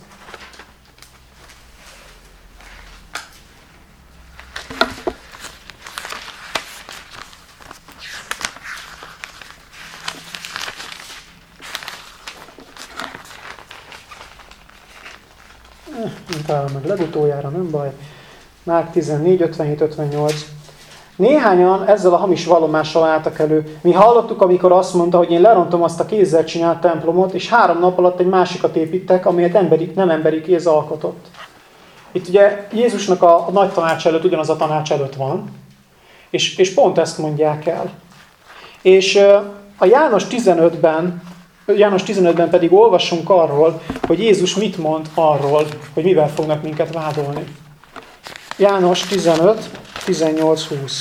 Nem meg legutoljára, nem baj. Márk 14, 57, 58. Néhányan ezzel a hamis vallomással álltak elő. Mi hallottuk, amikor azt mondta, hogy én lerontom azt a kézzel csinált templomot, és három nap alatt egy másikat építek, amelyet emberi, nem emberi kéz alkotott. Itt ugye Jézusnak a, a nagy tanács előtt ugyanaz a tanács előtt van, és, és pont ezt mondják el. És a János 15-ben, János 15-ben pedig olvassunk arról, hogy Jézus mit mond arról, hogy mivel fognak minket vádolni. János 15, 18-20.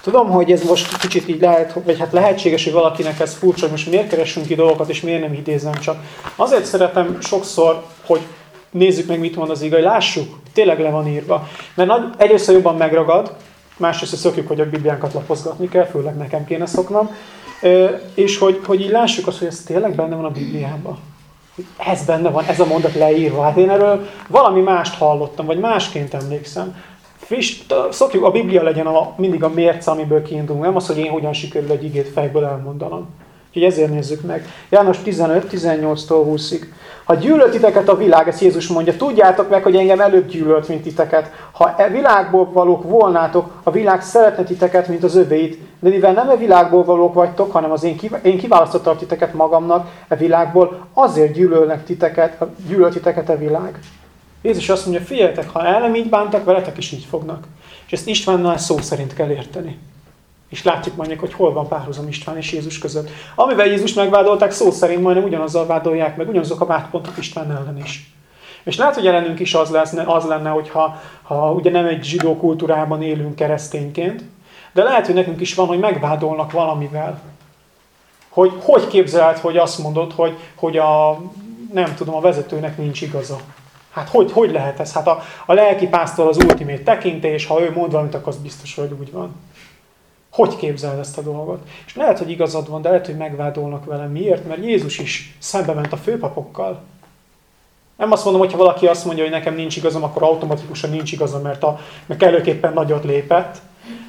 Tudom, hogy ez most kicsit így lehet, vagy hát lehetséges, hogy valakinek ez furcsa, hogy most miért keresünk ki dolgokat, és miért nem idézem csak. Azért szeretem sokszor, hogy nézzük meg, mit mond az igaz, lássuk, tényleg le van írva. Mert nagy, egyrészt jobban megragad, másrészt szokjuk, hogy a Bibliánkat lapozgatni kell, főleg nekem kéne szoknom, és hogy, hogy így lássuk azt, hogy ez tényleg benne van a Bibliában ez benne van, ez a mondat leírva. Hát én erről valami mást hallottam, vagy másként emlékszem. Friss, szokjuk, a Biblia legyen a, mindig a mérce, amiből kiindulunk, nem az, hogy én hogyan sikerül egy igét fejből elmondanom. Úgyhogy ezért nézzük meg. János 15, 18-tól 20-ig. Ha gyűlölt titeket a világ, ezt Jézus mondja, tudjátok meg, hogy engem előbb gyűlölt, mint titeket. Ha e világból valók volnátok, a világ szeretne titeket, mint az övéit. De mivel nem e világból valók vagytok, hanem az én, kiv én kiválasztottam titeket magamnak e világból, azért gyűlölnek titeket, gyűlölt titeket a világ. Jézus azt mondja, figyeljetek, ha el nem így bántak, veletek is így fognak. És ezt Istvánnal szó szerint kell érteni. És látjuk majd, hogy hol van párhuzam István és Jézus között. Amivel Jézus megvádolták, szó szerint majdnem ugyanazzal vádolják meg, ugyanazok a vádpontok István ellen is. És lehet, hogy ellenünk is az, lesz, az lenne, hogyha ha ugye nem egy zsidó kultúrában élünk keresztényként, de lehet, hogy nekünk is van, hogy megvádolnak valamivel. Hogy hogy képzeled, hogy azt mondod, hogy, hogy a, nem tudom, a vezetőnek nincs igaza. Hát hogy, hogy lehet ez? Hát a, a lelki pásztor az ultimét tekintés, ha ő mond valamit, akkor az biztos, hogy úgy van. Hogy képzeled ezt a dolgot? És lehet, hogy igazad van, de lehet, hogy megvádolnak vele. Miért? Mert Jézus is szembe ment a főpapokkal. Nem azt mondom, hogy ha valaki azt mondja, hogy nekem nincs igazam, akkor automatikusan nincs igazam, mert, a, mert kellőképpen nagyot lépett.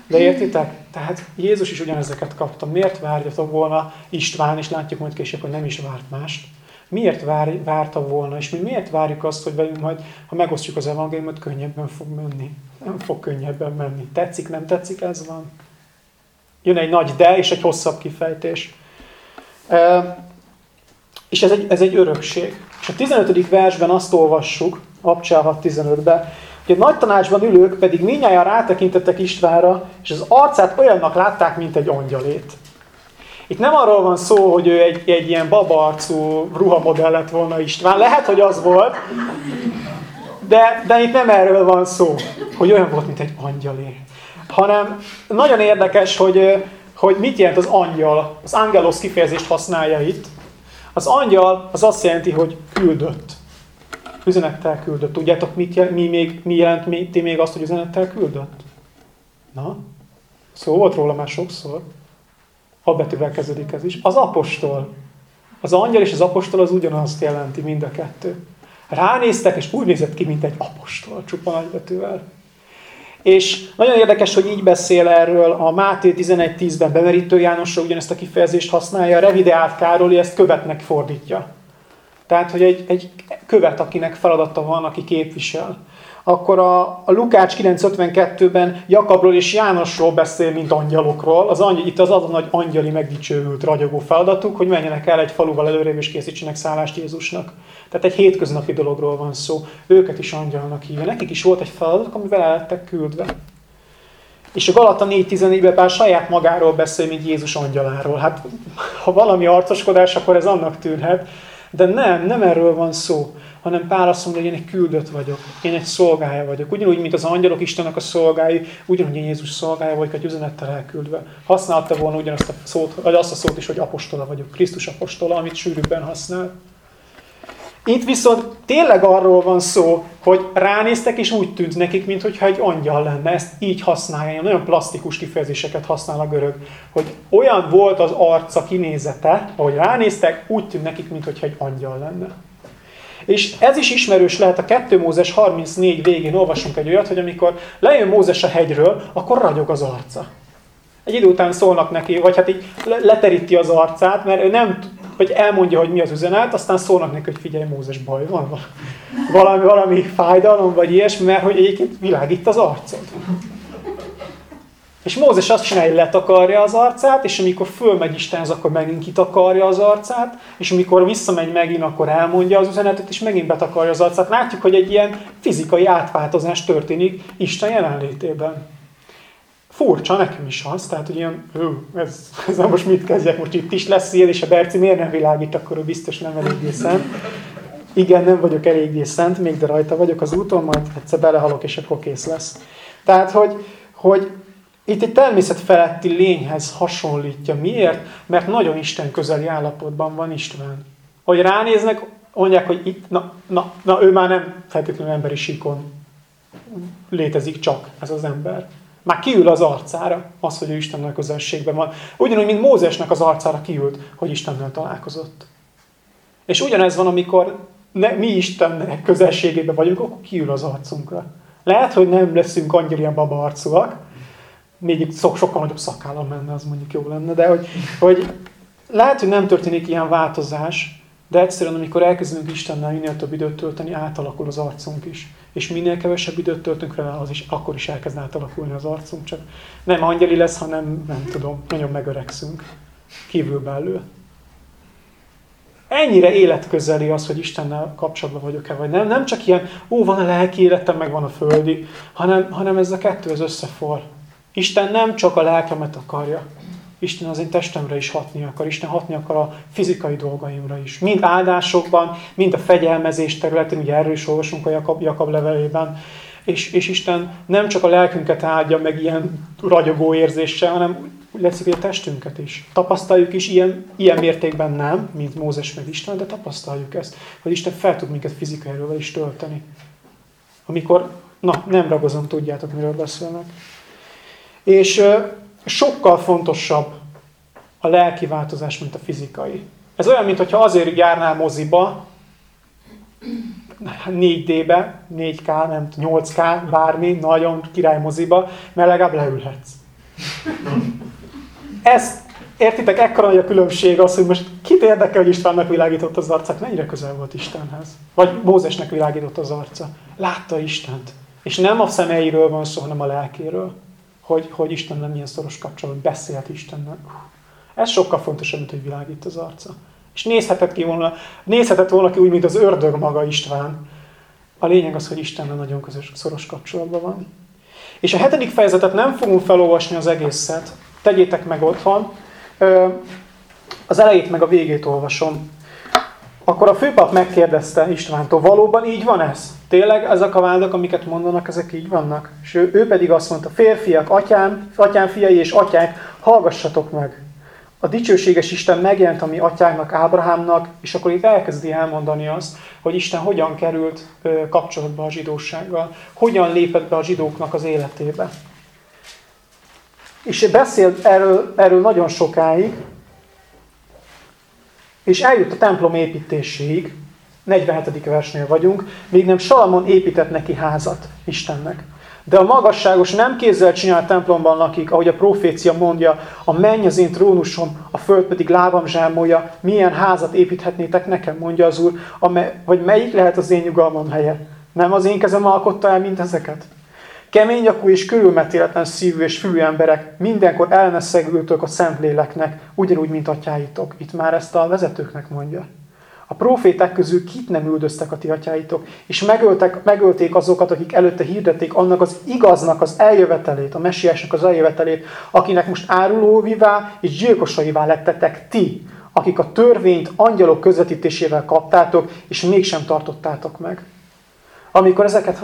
De értitek? Tehát Jézus is ugyanezeket kapta. Miért várjatok volna István, és látjuk majd később, hogy nem is várt mást. Miért vár, várta volna, és mi miért várjuk azt, hogy velünk majd, ha megosztjuk az evangéliumot, könnyebben fog menni? Nem fog könnyebben menni. Tetszik, nem tetszik, ez van. Jön egy nagy de és egy hosszabb kifejtés. És ez egy, ez egy örökség. És a 15. versben azt olvassuk, Abcsál 15-ben, hogy a nagy tanácsban ülők pedig minnyáján rátekintettek Istvánra, és az arcát olyannak látták, mint egy angyalét. Itt nem arról van szó, hogy ő egy, egy ilyen babarcú ruhamodell lett volna István. Lehet, hogy az volt, de, de itt nem erről van szó, hogy olyan volt, mint egy angyalé hanem nagyon érdekes, hogy, hogy mit jelent az angyal. Az angelos kifejezést használja itt. Az angyal az azt jelenti, hogy küldött. Üzenettel küldött. Tudjátok, mit jelent, mi, még, mi jelent mi, ti még azt, hogy üzenettel küldött? Na? Szó volt róla már sokszor. A betűvel kezdődik ez is. Az apostol. Az angyal és az apostol az ugyanazt jelenti mind a kettő. Ránéztek, és úgy nézett ki, mint egy apostol, csupa nagybetűvel. És nagyon érdekes, hogy így beszél erről a Máté 11.10-ben Bemerítő Jánosra ugyanezt a kifejezést használja, Revideált Károli ezt követnek fordítja. Tehát, hogy egy, egy követ, akinek feladata van, aki képvisel. Akkor a, a Lukács 9.52-ben Jakabról és Jánosról beszél, mint angyalokról. Az angyal, itt az az a nagy angyali megdicsőült ragyogó feladatuk, hogy menjenek el egy faluval előrébb és készítsenek szállást Jézusnak. Tehát egy hétköznapi dologról van szó. Őket is angyalnak hívja. Nekik is volt egy feladatuk, amivel el lettek küldve. És a Galata 4.14-ben bár saját magáról beszél, mint Jézus angyaláról. Hát, ha valami arcoskodás, akkor ez annak tűnhet. De nem, nem erről van szó, hanem Pál azt mondja, hogy én egy küldött vagyok, én egy szolgája vagyok. Ugyanúgy, mint az angyalok Istennek a szolgái, ugyanúgy én Jézus szolgája vagyok, egy üzenettel elküldve. Használta volna ugyanazt a szót, vagy azt a szót is, hogy apostola vagyok, Krisztus apostola, amit sűrűbben használ. Itt viszont tényleg arról van szó, hogy ránéztek, és úgy tűnt nekik, mintha egy angyal lenne. Ezt így használja, nagyon plastikus kifejezéseket használ a görög. Hogy olyan volt az arca kinézete, ahogy ránéztek, úgy tűnt nekik, mintha egy angyal lenne. És ez is ismerős lehet a 2 Mózes 34 végén olvasunk egy olyat, hogy amikor lejön Mózes a hegyről, akkor ragyog az arca. Egy idő után szólnak neki, vagy hát így leteríti az arcát, mert ő nem hogy elmondja, hogy mi az üzenet, aztán szólnak neki, hogy figyelj, Mózes, baj van, valami, valami fájdalom, vagy ilyesmi, mert hogy egyébként világít az arcod. És Mózes azt csinálja, hogy letakarja az arcát, és amikor fölmegy Istenhez, akkor megint kitakarja az arcát, és amikor visszamegy megint, akkor elmondja az üzenetet, és megint betakarja az arcát. Látjuk, hogy egy ilyen fizikai átváltozás történik Isten jelenlétében furcsa nekem is az, tehát hogy ilyen, hú, ez, ez most mit kezdjek, most itt is lesz ilyen, és a Berci miért nem világít, akkor ő biztos nem eléggé szent. Igen, nem vagyok eléggé szent, még de rajta vagyok az úton, majd egyszer belehalok, és akkor kész lesz. Tehát, hogy, hogy itt egy természet feletti lényhez hasonlítja. Miért? Mert nagyon Isten közeli állapotban van István. Hogy ránéznek, mondják, hogy itt, na, na, na ő már nem feltétlenül emberi síkon létezik csak ez az ember. Már kiül az arcára az, hogy ő Istennel közelségben van. Ugyanúgy, mint Mózesnek az arcára kiült, hogy Istennel találkozott. És ugyanez van, amikor ne, mi Isten közelségében vagyunk, akkor kiül az arcunkra. Lehet, hogy nem leszünk annyira ilyen baba arcúak, még sok, sokkal nagyobb szakállam menne, az mondjuk jó lenne, de hogy, hogy lehet, hogy nem történik ilyen változás, de egyszerűen, amikor elkezdünk Istennel minél több időt tölteni, átalakul az arcunk is. És minél kevesebb időt töltünk vele, az is, akkor is elkezd átalakulni az arcunk. Csak nem angyali lesz, hanem nem tudom, nagyon megöregszünk. Kívül belül. Ennyire életközeli az, hogy Istennel kapcsolatban vagyok-e, vagy nem. Nem csak ilyen, ó, van a lelki életem, meg van a földi, hanem, hanem ez a kettő az összefor. Isten nem csak a lelkemet akarja, Isten az én testemre is hatni akar, Isten hatni akar a fizikai dolgaimra is. Mind áldásokban, mind a fegyelmezés területén, ugye erről is olvasunk a Jakab, Jakab levelében, és, és Isten nem csak a lelkünket áldja meg ilyen ragyogó érzéssel, hanem úgy látszik, a testünket is. Tapasztaljuk is ilyen, ilyen mértékben nem, mint Mózes meg Isten, de tapasztaljuk ezt, hogy Isten fel tud minket fizikai erővel is tölteni. Amikor, na, nem ragozom, tudjátok, miről beszélnek. És sokkal fontosabb a lelki változás, mint a fizikai. Ez olyan, mintha azért járnál moziba, 4D-be, 4K, nem 8K, bármi, nagyon király moziba, mert legalább leülhetsz. Ez, értitek, ekkora nagy a különbség az, hogy most kit érdekel, hogy Istvánnak világított az arcát, mennyire közel volt Istenhez. Vagy Mózesnek világított az arca. Látta Istent. És nem a szemeiről van szó, hanem a lelkéről hogy, hogy Isten nem ilyen szoros kapcsolat, beszélt Istennel. Ez sokkal fontosabb, mint hogy világít az arca. És nézhetett, ki volna, nézhetett volna ki úgy, mint az ördög maga István. A lényeg az, hogy Istennel nagyon közös, szoros kapcsolatban van. És a hetedik fejezetet nem fogunk felolvasni az egészet. Tegyétek meg otthon. Az elejét meg a végét olvasom. Akkor a főpap megkérdezte Istvántól, valóban így van ez? Tényleg ezek a vádak, amiket mondanak, ezek így vannak? És ő, ő pedig azt mondta, férfiak, atyám, atyám fiai és atyák, hallgassatok meg. A dicsőséges Isten megjelent a mi atyánknak, Ábrahámnak, és akkor itt elkezdi elmondani azt, hogy Isten hogyan került kapcsolatba a zsidósággal, hogyan lépett be a zsidóknak az életébe. És beszél erről, erről nagyon sokáig, és eljut a templom építéséig, 47. versnél vagyunk, még nem Salamon épített neki házat Istennek. De a magasságos nem kézzel csinált templomban lakik, ahogy a profécia mondja, a menny az én trónusom, a föld pedig lábam zsámolja, milyen házat építhetnétek nekem, mondja az Úr, vagy melyik lehet az én nyugalmam helye? Nem az én kezem alkotta el mint ezeket? Kemény és körülmetéletlen szívű és fülű emberek mindenkor elneszegültök a Szentléleknek, ugyanúgy, mint atyáitok. Itt már ezt a vezetőknek mondja. A proféták közül kit nem üldöztek a ti atyáitok, és megöltek, megölték azokat, akik előtte hirdették annak az igaznak az eljövetelét, a messiásnak az eljövetelét, akinek most árulóvivá és gyilkosaivá lettetek ti, akik a törvényt angyalok közvetítésével kaptátok, és mégsem tartottátok meg. Amikor ezeket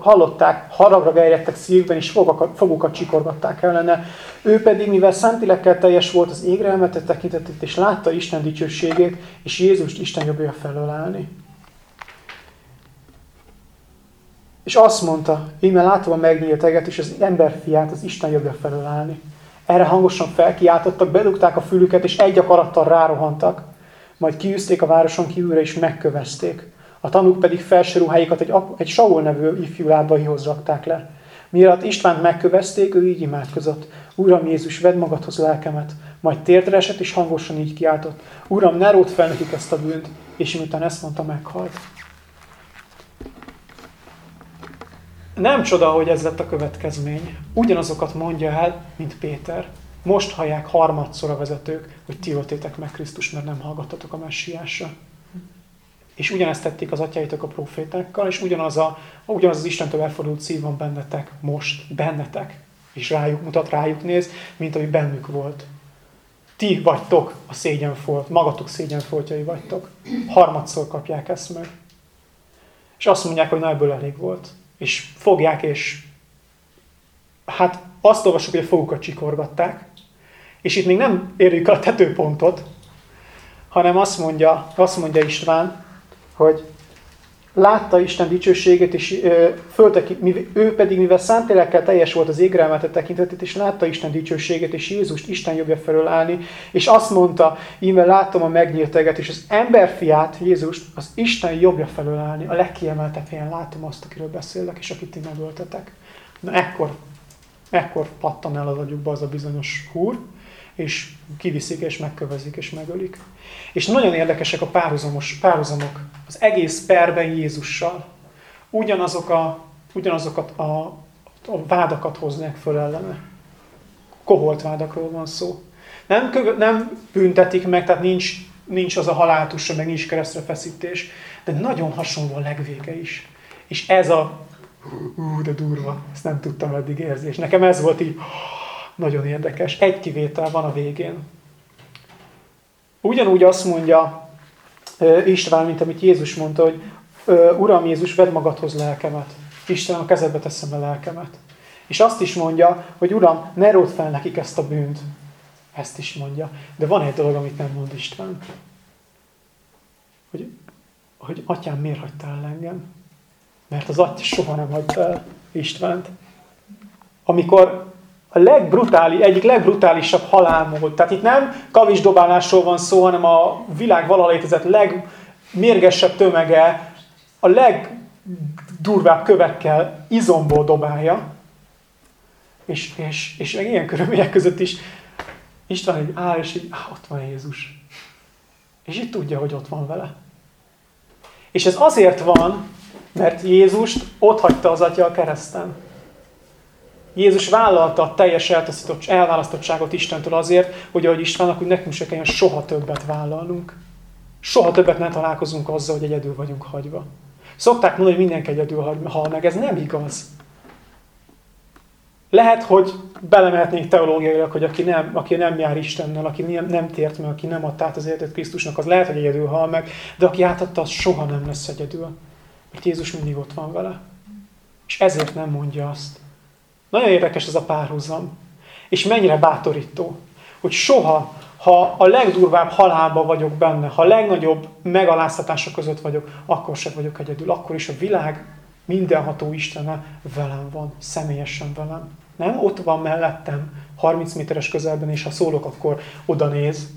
hallották, haragra verjedtek szívben, és fogukat, fogukat csikorgatták ellene. Ő pedig, mivel szentilekkel teljes volt, az égre emeltett tekintetét, és látta Isten dicsőségét, és Jézust Isten jobbja felől állni. És azt mondta, íme látom a megnyílt eget, és az emberfiát az Isten jobbja felől állni. Erre hangosan felkiáltottak, bedugták a fülüket, és egy akarattal rárohantak. Majd kiűzték a városon kívülre, és megkövezték. A tanúk pedig felső ruháikat egy, egy Saul nevű ifjú lábaihoz rakták le. Mielőtt Istvánt megkövezték, ő így imádkozott. Uram Jézus, vedd magadhoz lelkemet. Majd térdre esett, és hangosan így kiáltott. Uram, ne ród fel nekik ezt a bűnt. És miután ezt mondta, meghalt. Nem csoda, hogy ez lett a következmény. Ugyanazokat mondja el, mint Péter. Most hallják harmadszor a vezetők, hogy ti öltétek meg Krisztus, mert nem hallgattatok a messiásra. És ugyanezt tették az atyáitok a profétákkal, és ugyanaz, a, ugyanaz az Istentől elfordult szív van bennetek most, bennetek. És rájuk mutat, rájuk néz, mint ami bennük volt. Ti vagytok a szégyenfolt, magatok szégyenfoltjai vagytok. Harmadszor kapják ezt meg. És azt mondják, hogy na ebből elég volt. És fogják, és hát azt olvasok, hogy a fogukat csikorgatták. És itt még nem érjük a tetőpontot, hanem azt mondja, azt mondja István, hogy látta Isten dicsőségét, és fölteki, ő pedig, mivel szántélekkel teljes volt az égre emeltett tekintetét, és látta Isten dicsőségét, és Jézust Isten jobbja felől állni, és azt mondta, íme látom a megnyílt eget, és az emberfiát, Jézust, az Isten jobbja felől állni, a legkiemeltebb helyen látom azt, akiről beszélek, és akit ti megöltetek. Na ekkor, ekkor pattan el az agyukba az a bizonyos húr, és kiviszik, és megkövezik, és megölik. És nagyon érdekesek a párhuzamos, párhuzamok. Az egész perben Jézussal. Ugyanazok a, ugyanazokat a, a vádakat hoznak föl ellene. Koholt vádakról van szó. Nem, nem büntetik meg, tehát nincs, nincs az a haláltusa, meg nincs keresztre feszítés, de nagyon hasonló a legvége is. És ez a, ú, de durva, ezt nem tudtam eddig érzni, és nekem ez volt így, nagyon érdekes. Egy kivétel van a végén. Ugyanúgy azt mondja István, mint amit Jézus mondta, hogy Uram Jézus, vedd magadhoz lelkemet. Istenem, a kezedbe teszem a lelkemet. És azt is mondja, hogy Uram, ne ród fel nekik ezt a bűnt. Ezt is mondja. De van egy dolog, amit nem mond István. Hogy, hogy atyám, miért hagytál el engem? Mert az atya soha nem hagyta el Istvánt. Amikor a legbrutális, egyik legbrutálisabb halálmód. Tehát itt nem kavisdobálásról van szó, hanem a világ vala létezett legmérgesebb tömege a legdurvább kövekkel izomból dobálja. És, és, és ilyen körülmények között is István egy áll, és így, ah, ott van Jézus. És itt tudja, hogy ott van vele. És ez azért van, mert Jézust ott hagyta az atya a kereszten. Jézus vállalta a teljes elválasztottságot Istentől azért, hogy ahogy Istvánnak, hogy nekünk se kelljen soha többet vállalnunk. Soha többet ne találkozunk azzal, hogy egyedül vagyunk hagyva. Szokták mondani, hogy mindenki egyedül hal meg. Ez nem igaz. Lehet, hogy belemehetnénk teológiailag, hogy aki nem, aki nem jár Istennel, aki nem, nem tért meg, aki nem adta át az életet Krisztusnak, az lehet, hogy egyedül hal meg, de aki átadta, az soha nem lesz egyedül. Mert Jézus mindig ott van vele. És ezért nem mondja azt. Nagyon érdekes ez a párhuzam. És mennyire bátorító, hogy soha, ha a legdurvább halálba vagyok benne, ha a legnagyobb megaláztatása között vagyok, akkor sem vagyok egyedül. Akkor is a világ mindenható Istene velem van, személyesen velem. Nem ott van mellettem, 30 méteres közelben, és ha szólok, akkor oda néz,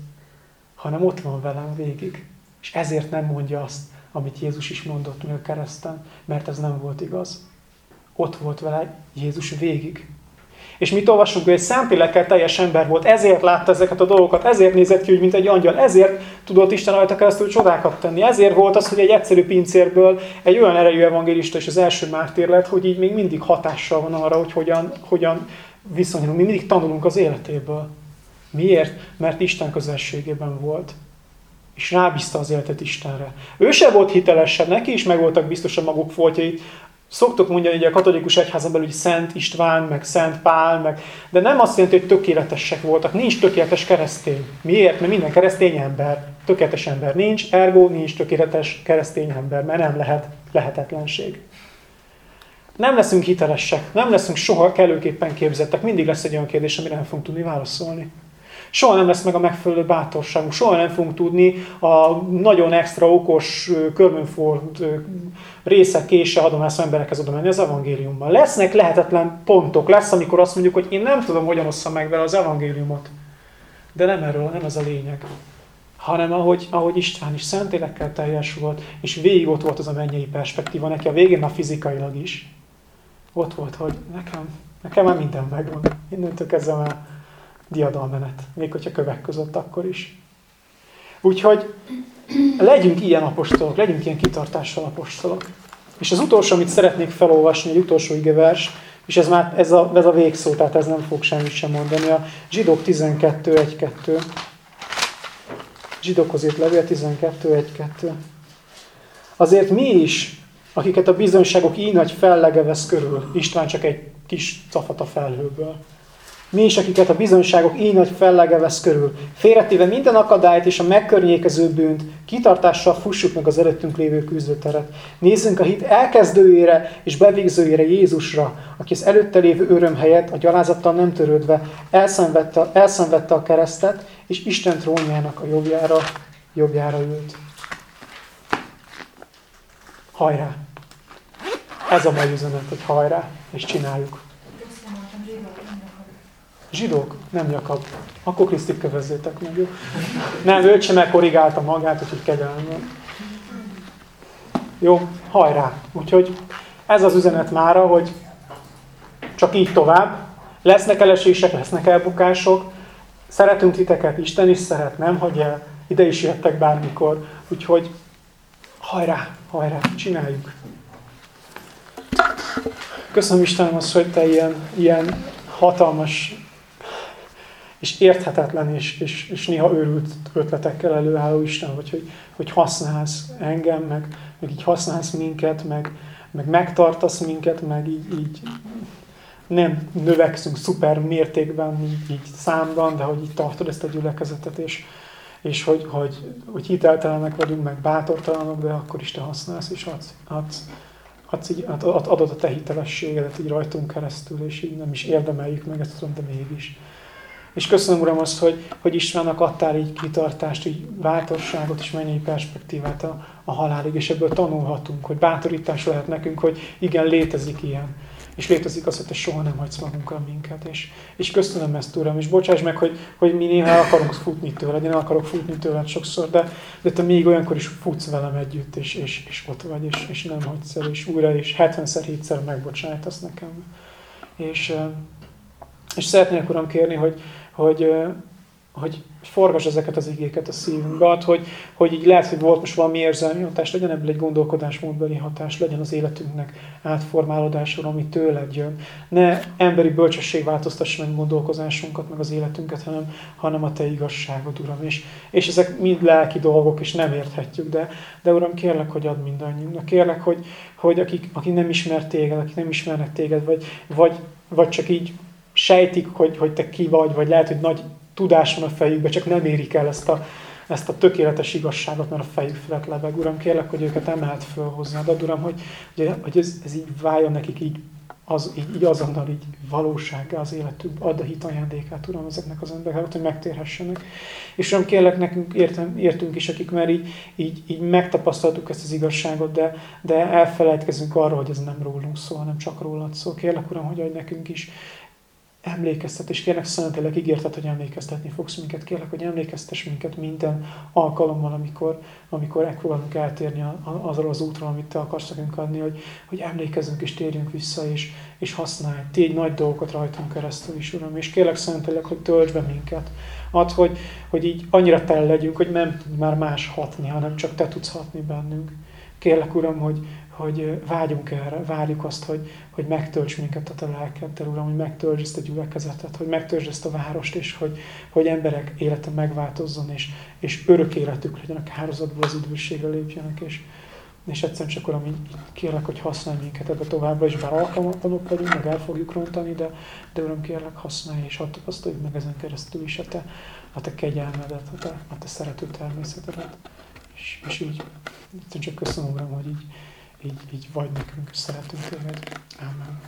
hanem ott van velem végig. És ezért nem mondja azt, amit Jézus is mondott a kereszten, mert ez nem volt igaz. Ott volt vele Jézus végig. És mit olvasunk, hogy egy szentélekkel teljes ember volt, ezért látta ezeket a dolgokat, ezért nézett ki úgy, mint egy angyal, ezért tudott Isten rajta keresztül csodákat tenni. Ezért volt az, hogy egy egyszerű pincérből egy olyan erejű evangélista és az első mártír lett, hogy így még mindig hatással van arra, hogy hogyan, hogyan viszonyulunk. Mi mindig tanulunk az életéből. Miért? Mert Isten közelségében volt. És rábízta az életet Istenre. Ő se volt hitelesebb, neki is megvoltak biztosan maguk foltjait, Szoktuk mondani, hogy a katolikus egyházan belül, Szent István, meg Szent Pál, meg... de nem azt jelenti, hogy tökéletesek voltak. Nincs tökéletes keresztény. Miért? Mert minden keresztény ember. Tökéletes ember nincs, ergo nincs tökéletes keresztény ember, mert nem lehet lehetetlenség. Nem leszünk hitelesek, nem leszünk soha kellőképpen képzettek. Mindig lesz egy olyan kérdés, amire nem fogunk tudni válaszolni. Soha nem lesz meg a megfelelő bátorságunk, soha nem fogunk tudni a nagyon extra okos, körmönfort részek kése adomászó emberekhez oda menni az evangéliumban. Lesznek lehetetlen pontok, lesz, amikor azt mondjuk, hogy én nem tudom, hogyan osszam meg vele az evangéliumot. De nem erről, nem ez a lényeg. Hanem ahogy, ahogy István is szentélekkel teljes volt, és végig ott volt az a mennyei perspektíva, neki a végén a fizikailag is. Ott volt, hogy nekem, nekem már minden megvan. Innentől kezdve már diadalmenet, még hogyha kövek között akkor is. Úgyhogy legyünk ilyen apostolok, legyünk ilyen kitartással apostolok. És az utolsó, amit szeretnék felolvasni, egy utolsó igevers, és ez már ez a, ez a végszó, tehát ez nem fog semmit sem mondani. A zsidók 12.1.2. Zsidókhoz írt levél 12.1.2. Azért mi is, akiket a bizonyságok így nagy fellege vesz körül, István csak egy kis cafat a felhőből, mi is, akiket a bizonyságok így nagy fellege vesz körül. Félretéve minden akadályt és a megkörnyékező bűnt, kitartással fussuk meg az előttünk lévő küzdőteret. Nézzünk a hit elkezdőjére és bevégzőjére Jézusra, aki az előtte lévő öröm helyett a gyalázattal nem törődve elszenvedte, elszenvedte a keresztet, és Isten trónjának a jobbjára, jobbjára ült. Hajrá! Ez a mai üzenet, hogy hajrá, és csináljuk. Zsidók, nem Jakab. Akkor Krisztit kövezzétek meg, jó? Nem, őt sem korrigálta magát, úgyhogy kegyelem. Jó, hajrá! Úgyhogy ez az üzenet mára, hogy csak így tovább. Lesznek elesések, lesznek elbukások. Szeretünk titeket, Isten is szeret, nem hogy el. Ide is jöttek bármikor. Úgyhogy hajrá, hajrá, csináljuk. Köszönöm Istenem azt, hogy te ilyen, ilyen hatalmas és érthetetlen és, és, és néha őrült ötletekkel előálló Isten, vagy hogy, hogy használsz engem, meg, meg így használsz minket, meg, meg megtartasz minket, meg így, így nem növekszünk szuper mértékben, így, így számban, de hogy így tartod ezt a gyülekezetet, és, és hogy, hogy, hogy hiteltelenek vagyunk, meg bátortalanok, de akkor is te használsz, és adsz, adsz, adsz így, adod a te hitelességedet így rajtunk keresztül, és így nem is érdemeljük meg ezt, de mégis. És köszönöm, Uram, azt, hogy, hogy Istvánnak adtál így kitartást, így bátorságot és mennyei perspektívát a, a halálig, és ebből tanulhatunk, hogy bátorítás lehet nekünk, hogy igen, létezik ilyen. És létezik az, hogy te soha nem hagysz magunkra minket. És, és köszönöm ezt, Uram, és bocsáss meg, hogy, hogy mi néha akarunk futni tőled, én akarok futni tőled sokszor, de, de te még olyankor is futsz velem együtt, és, és, és ott vagy, és, és nem hagysz el, és újra, és 70-szer, 7-szer megbocsájtasz nekem. És, és szeretnék, Uram, kérni, hogy, hogy, hogy forgass ezeket az igéket a szívünkbe, hogy, hogy így lehet, hogy volt most valami érzelmi hatás, legyen ebből egy gondolkodásmódbeli hatás, legyen az életünknek átformálódása, ami tőled jön. Ne emberi bölcsesség változtassa meg gondolkozásunkat, meg az életünket, hanem, hanem a Te igazságod, Uram. És, és ezek mind lelki dolgok, és nem érthetjük, de, de Uram, kérlek, hogy add mindannyiunknak. Kérlek, hogy, hogy akik, akik nem ismer téged, akik nem ismernek téged, vagy, vagy, vagy csak így sejtik, hogy, hogy te ki vagy, vagy lehet, hogy nagy tudás van a fejükben, csak nem érik el ezt a, ezt a tökéletes igazságot, mert a fejük felett lebeg. Uram, kérlek, hogy őket emelt föl hozzád. Ad, Uram, hogy, hogy ez, ez így váljon nekik így, az, így, így azonnal így valósággá az életük. Add a hit ajándékát, Uram, ezeknek az embereknek, hogy megtérhessenek. És Uram, kérlek, nekünk értem, értünk is, akik már így, így, így megtapasztaltuk ezt az igazságot, de, de elfelejtkezünk arról, hogy ez nem rólunk szól, hanem csak rólad szól. Kérlek, Uram, hogy adj nekünk is emlékeztet, és kérlek szentélek, ígérted, hogy emlékeztetni fogsz minket. Kérlek, hogy emlékeztes minket minden alkalommal, amikor, amikor megpróbálunk eltérni azról az útról, amit te akarsz nekünk adni, hogy, hogy emlékezzünk és térjünk vissza, és, és használj. Tégy nagy dolgokat rajtunk keresztül is, Uram. És kérlek szentélek, hogy tölts be minket. Add, hogy, hogy így annyira tel legyünk, hogy nem tud már más hatni, hanem csak te tudsz hatni bennünk. Kérlek, Uram, hogy, hogy vágyunk erre, várjuk azt, hogy, hogy megtölts minket a te lelkeddel, Uram, hogy megtölts ezt a gyülekezetet, hogy megtölts ezt a várost, és hogy, hogy emberek élete megváltozzon, és, és örök életük legyen a kározatból az üdvösségre lépjenek, és, és egyszerűen csak Uram, így kérlek, hogy használj minket ebbe továbbra is, bár alkalmatlanok vagyunk, meg el fogjuk rontani, de, de Uram, kérlek, használj, és tapasztaljuk meg ezen keresztül is a te, a te kegyelmedet, a te, a te szerető természetedet. És, és így, csak köszönöm, Uram, hogy így, így, így vagy nekünk, és szeretünk téged. Amen.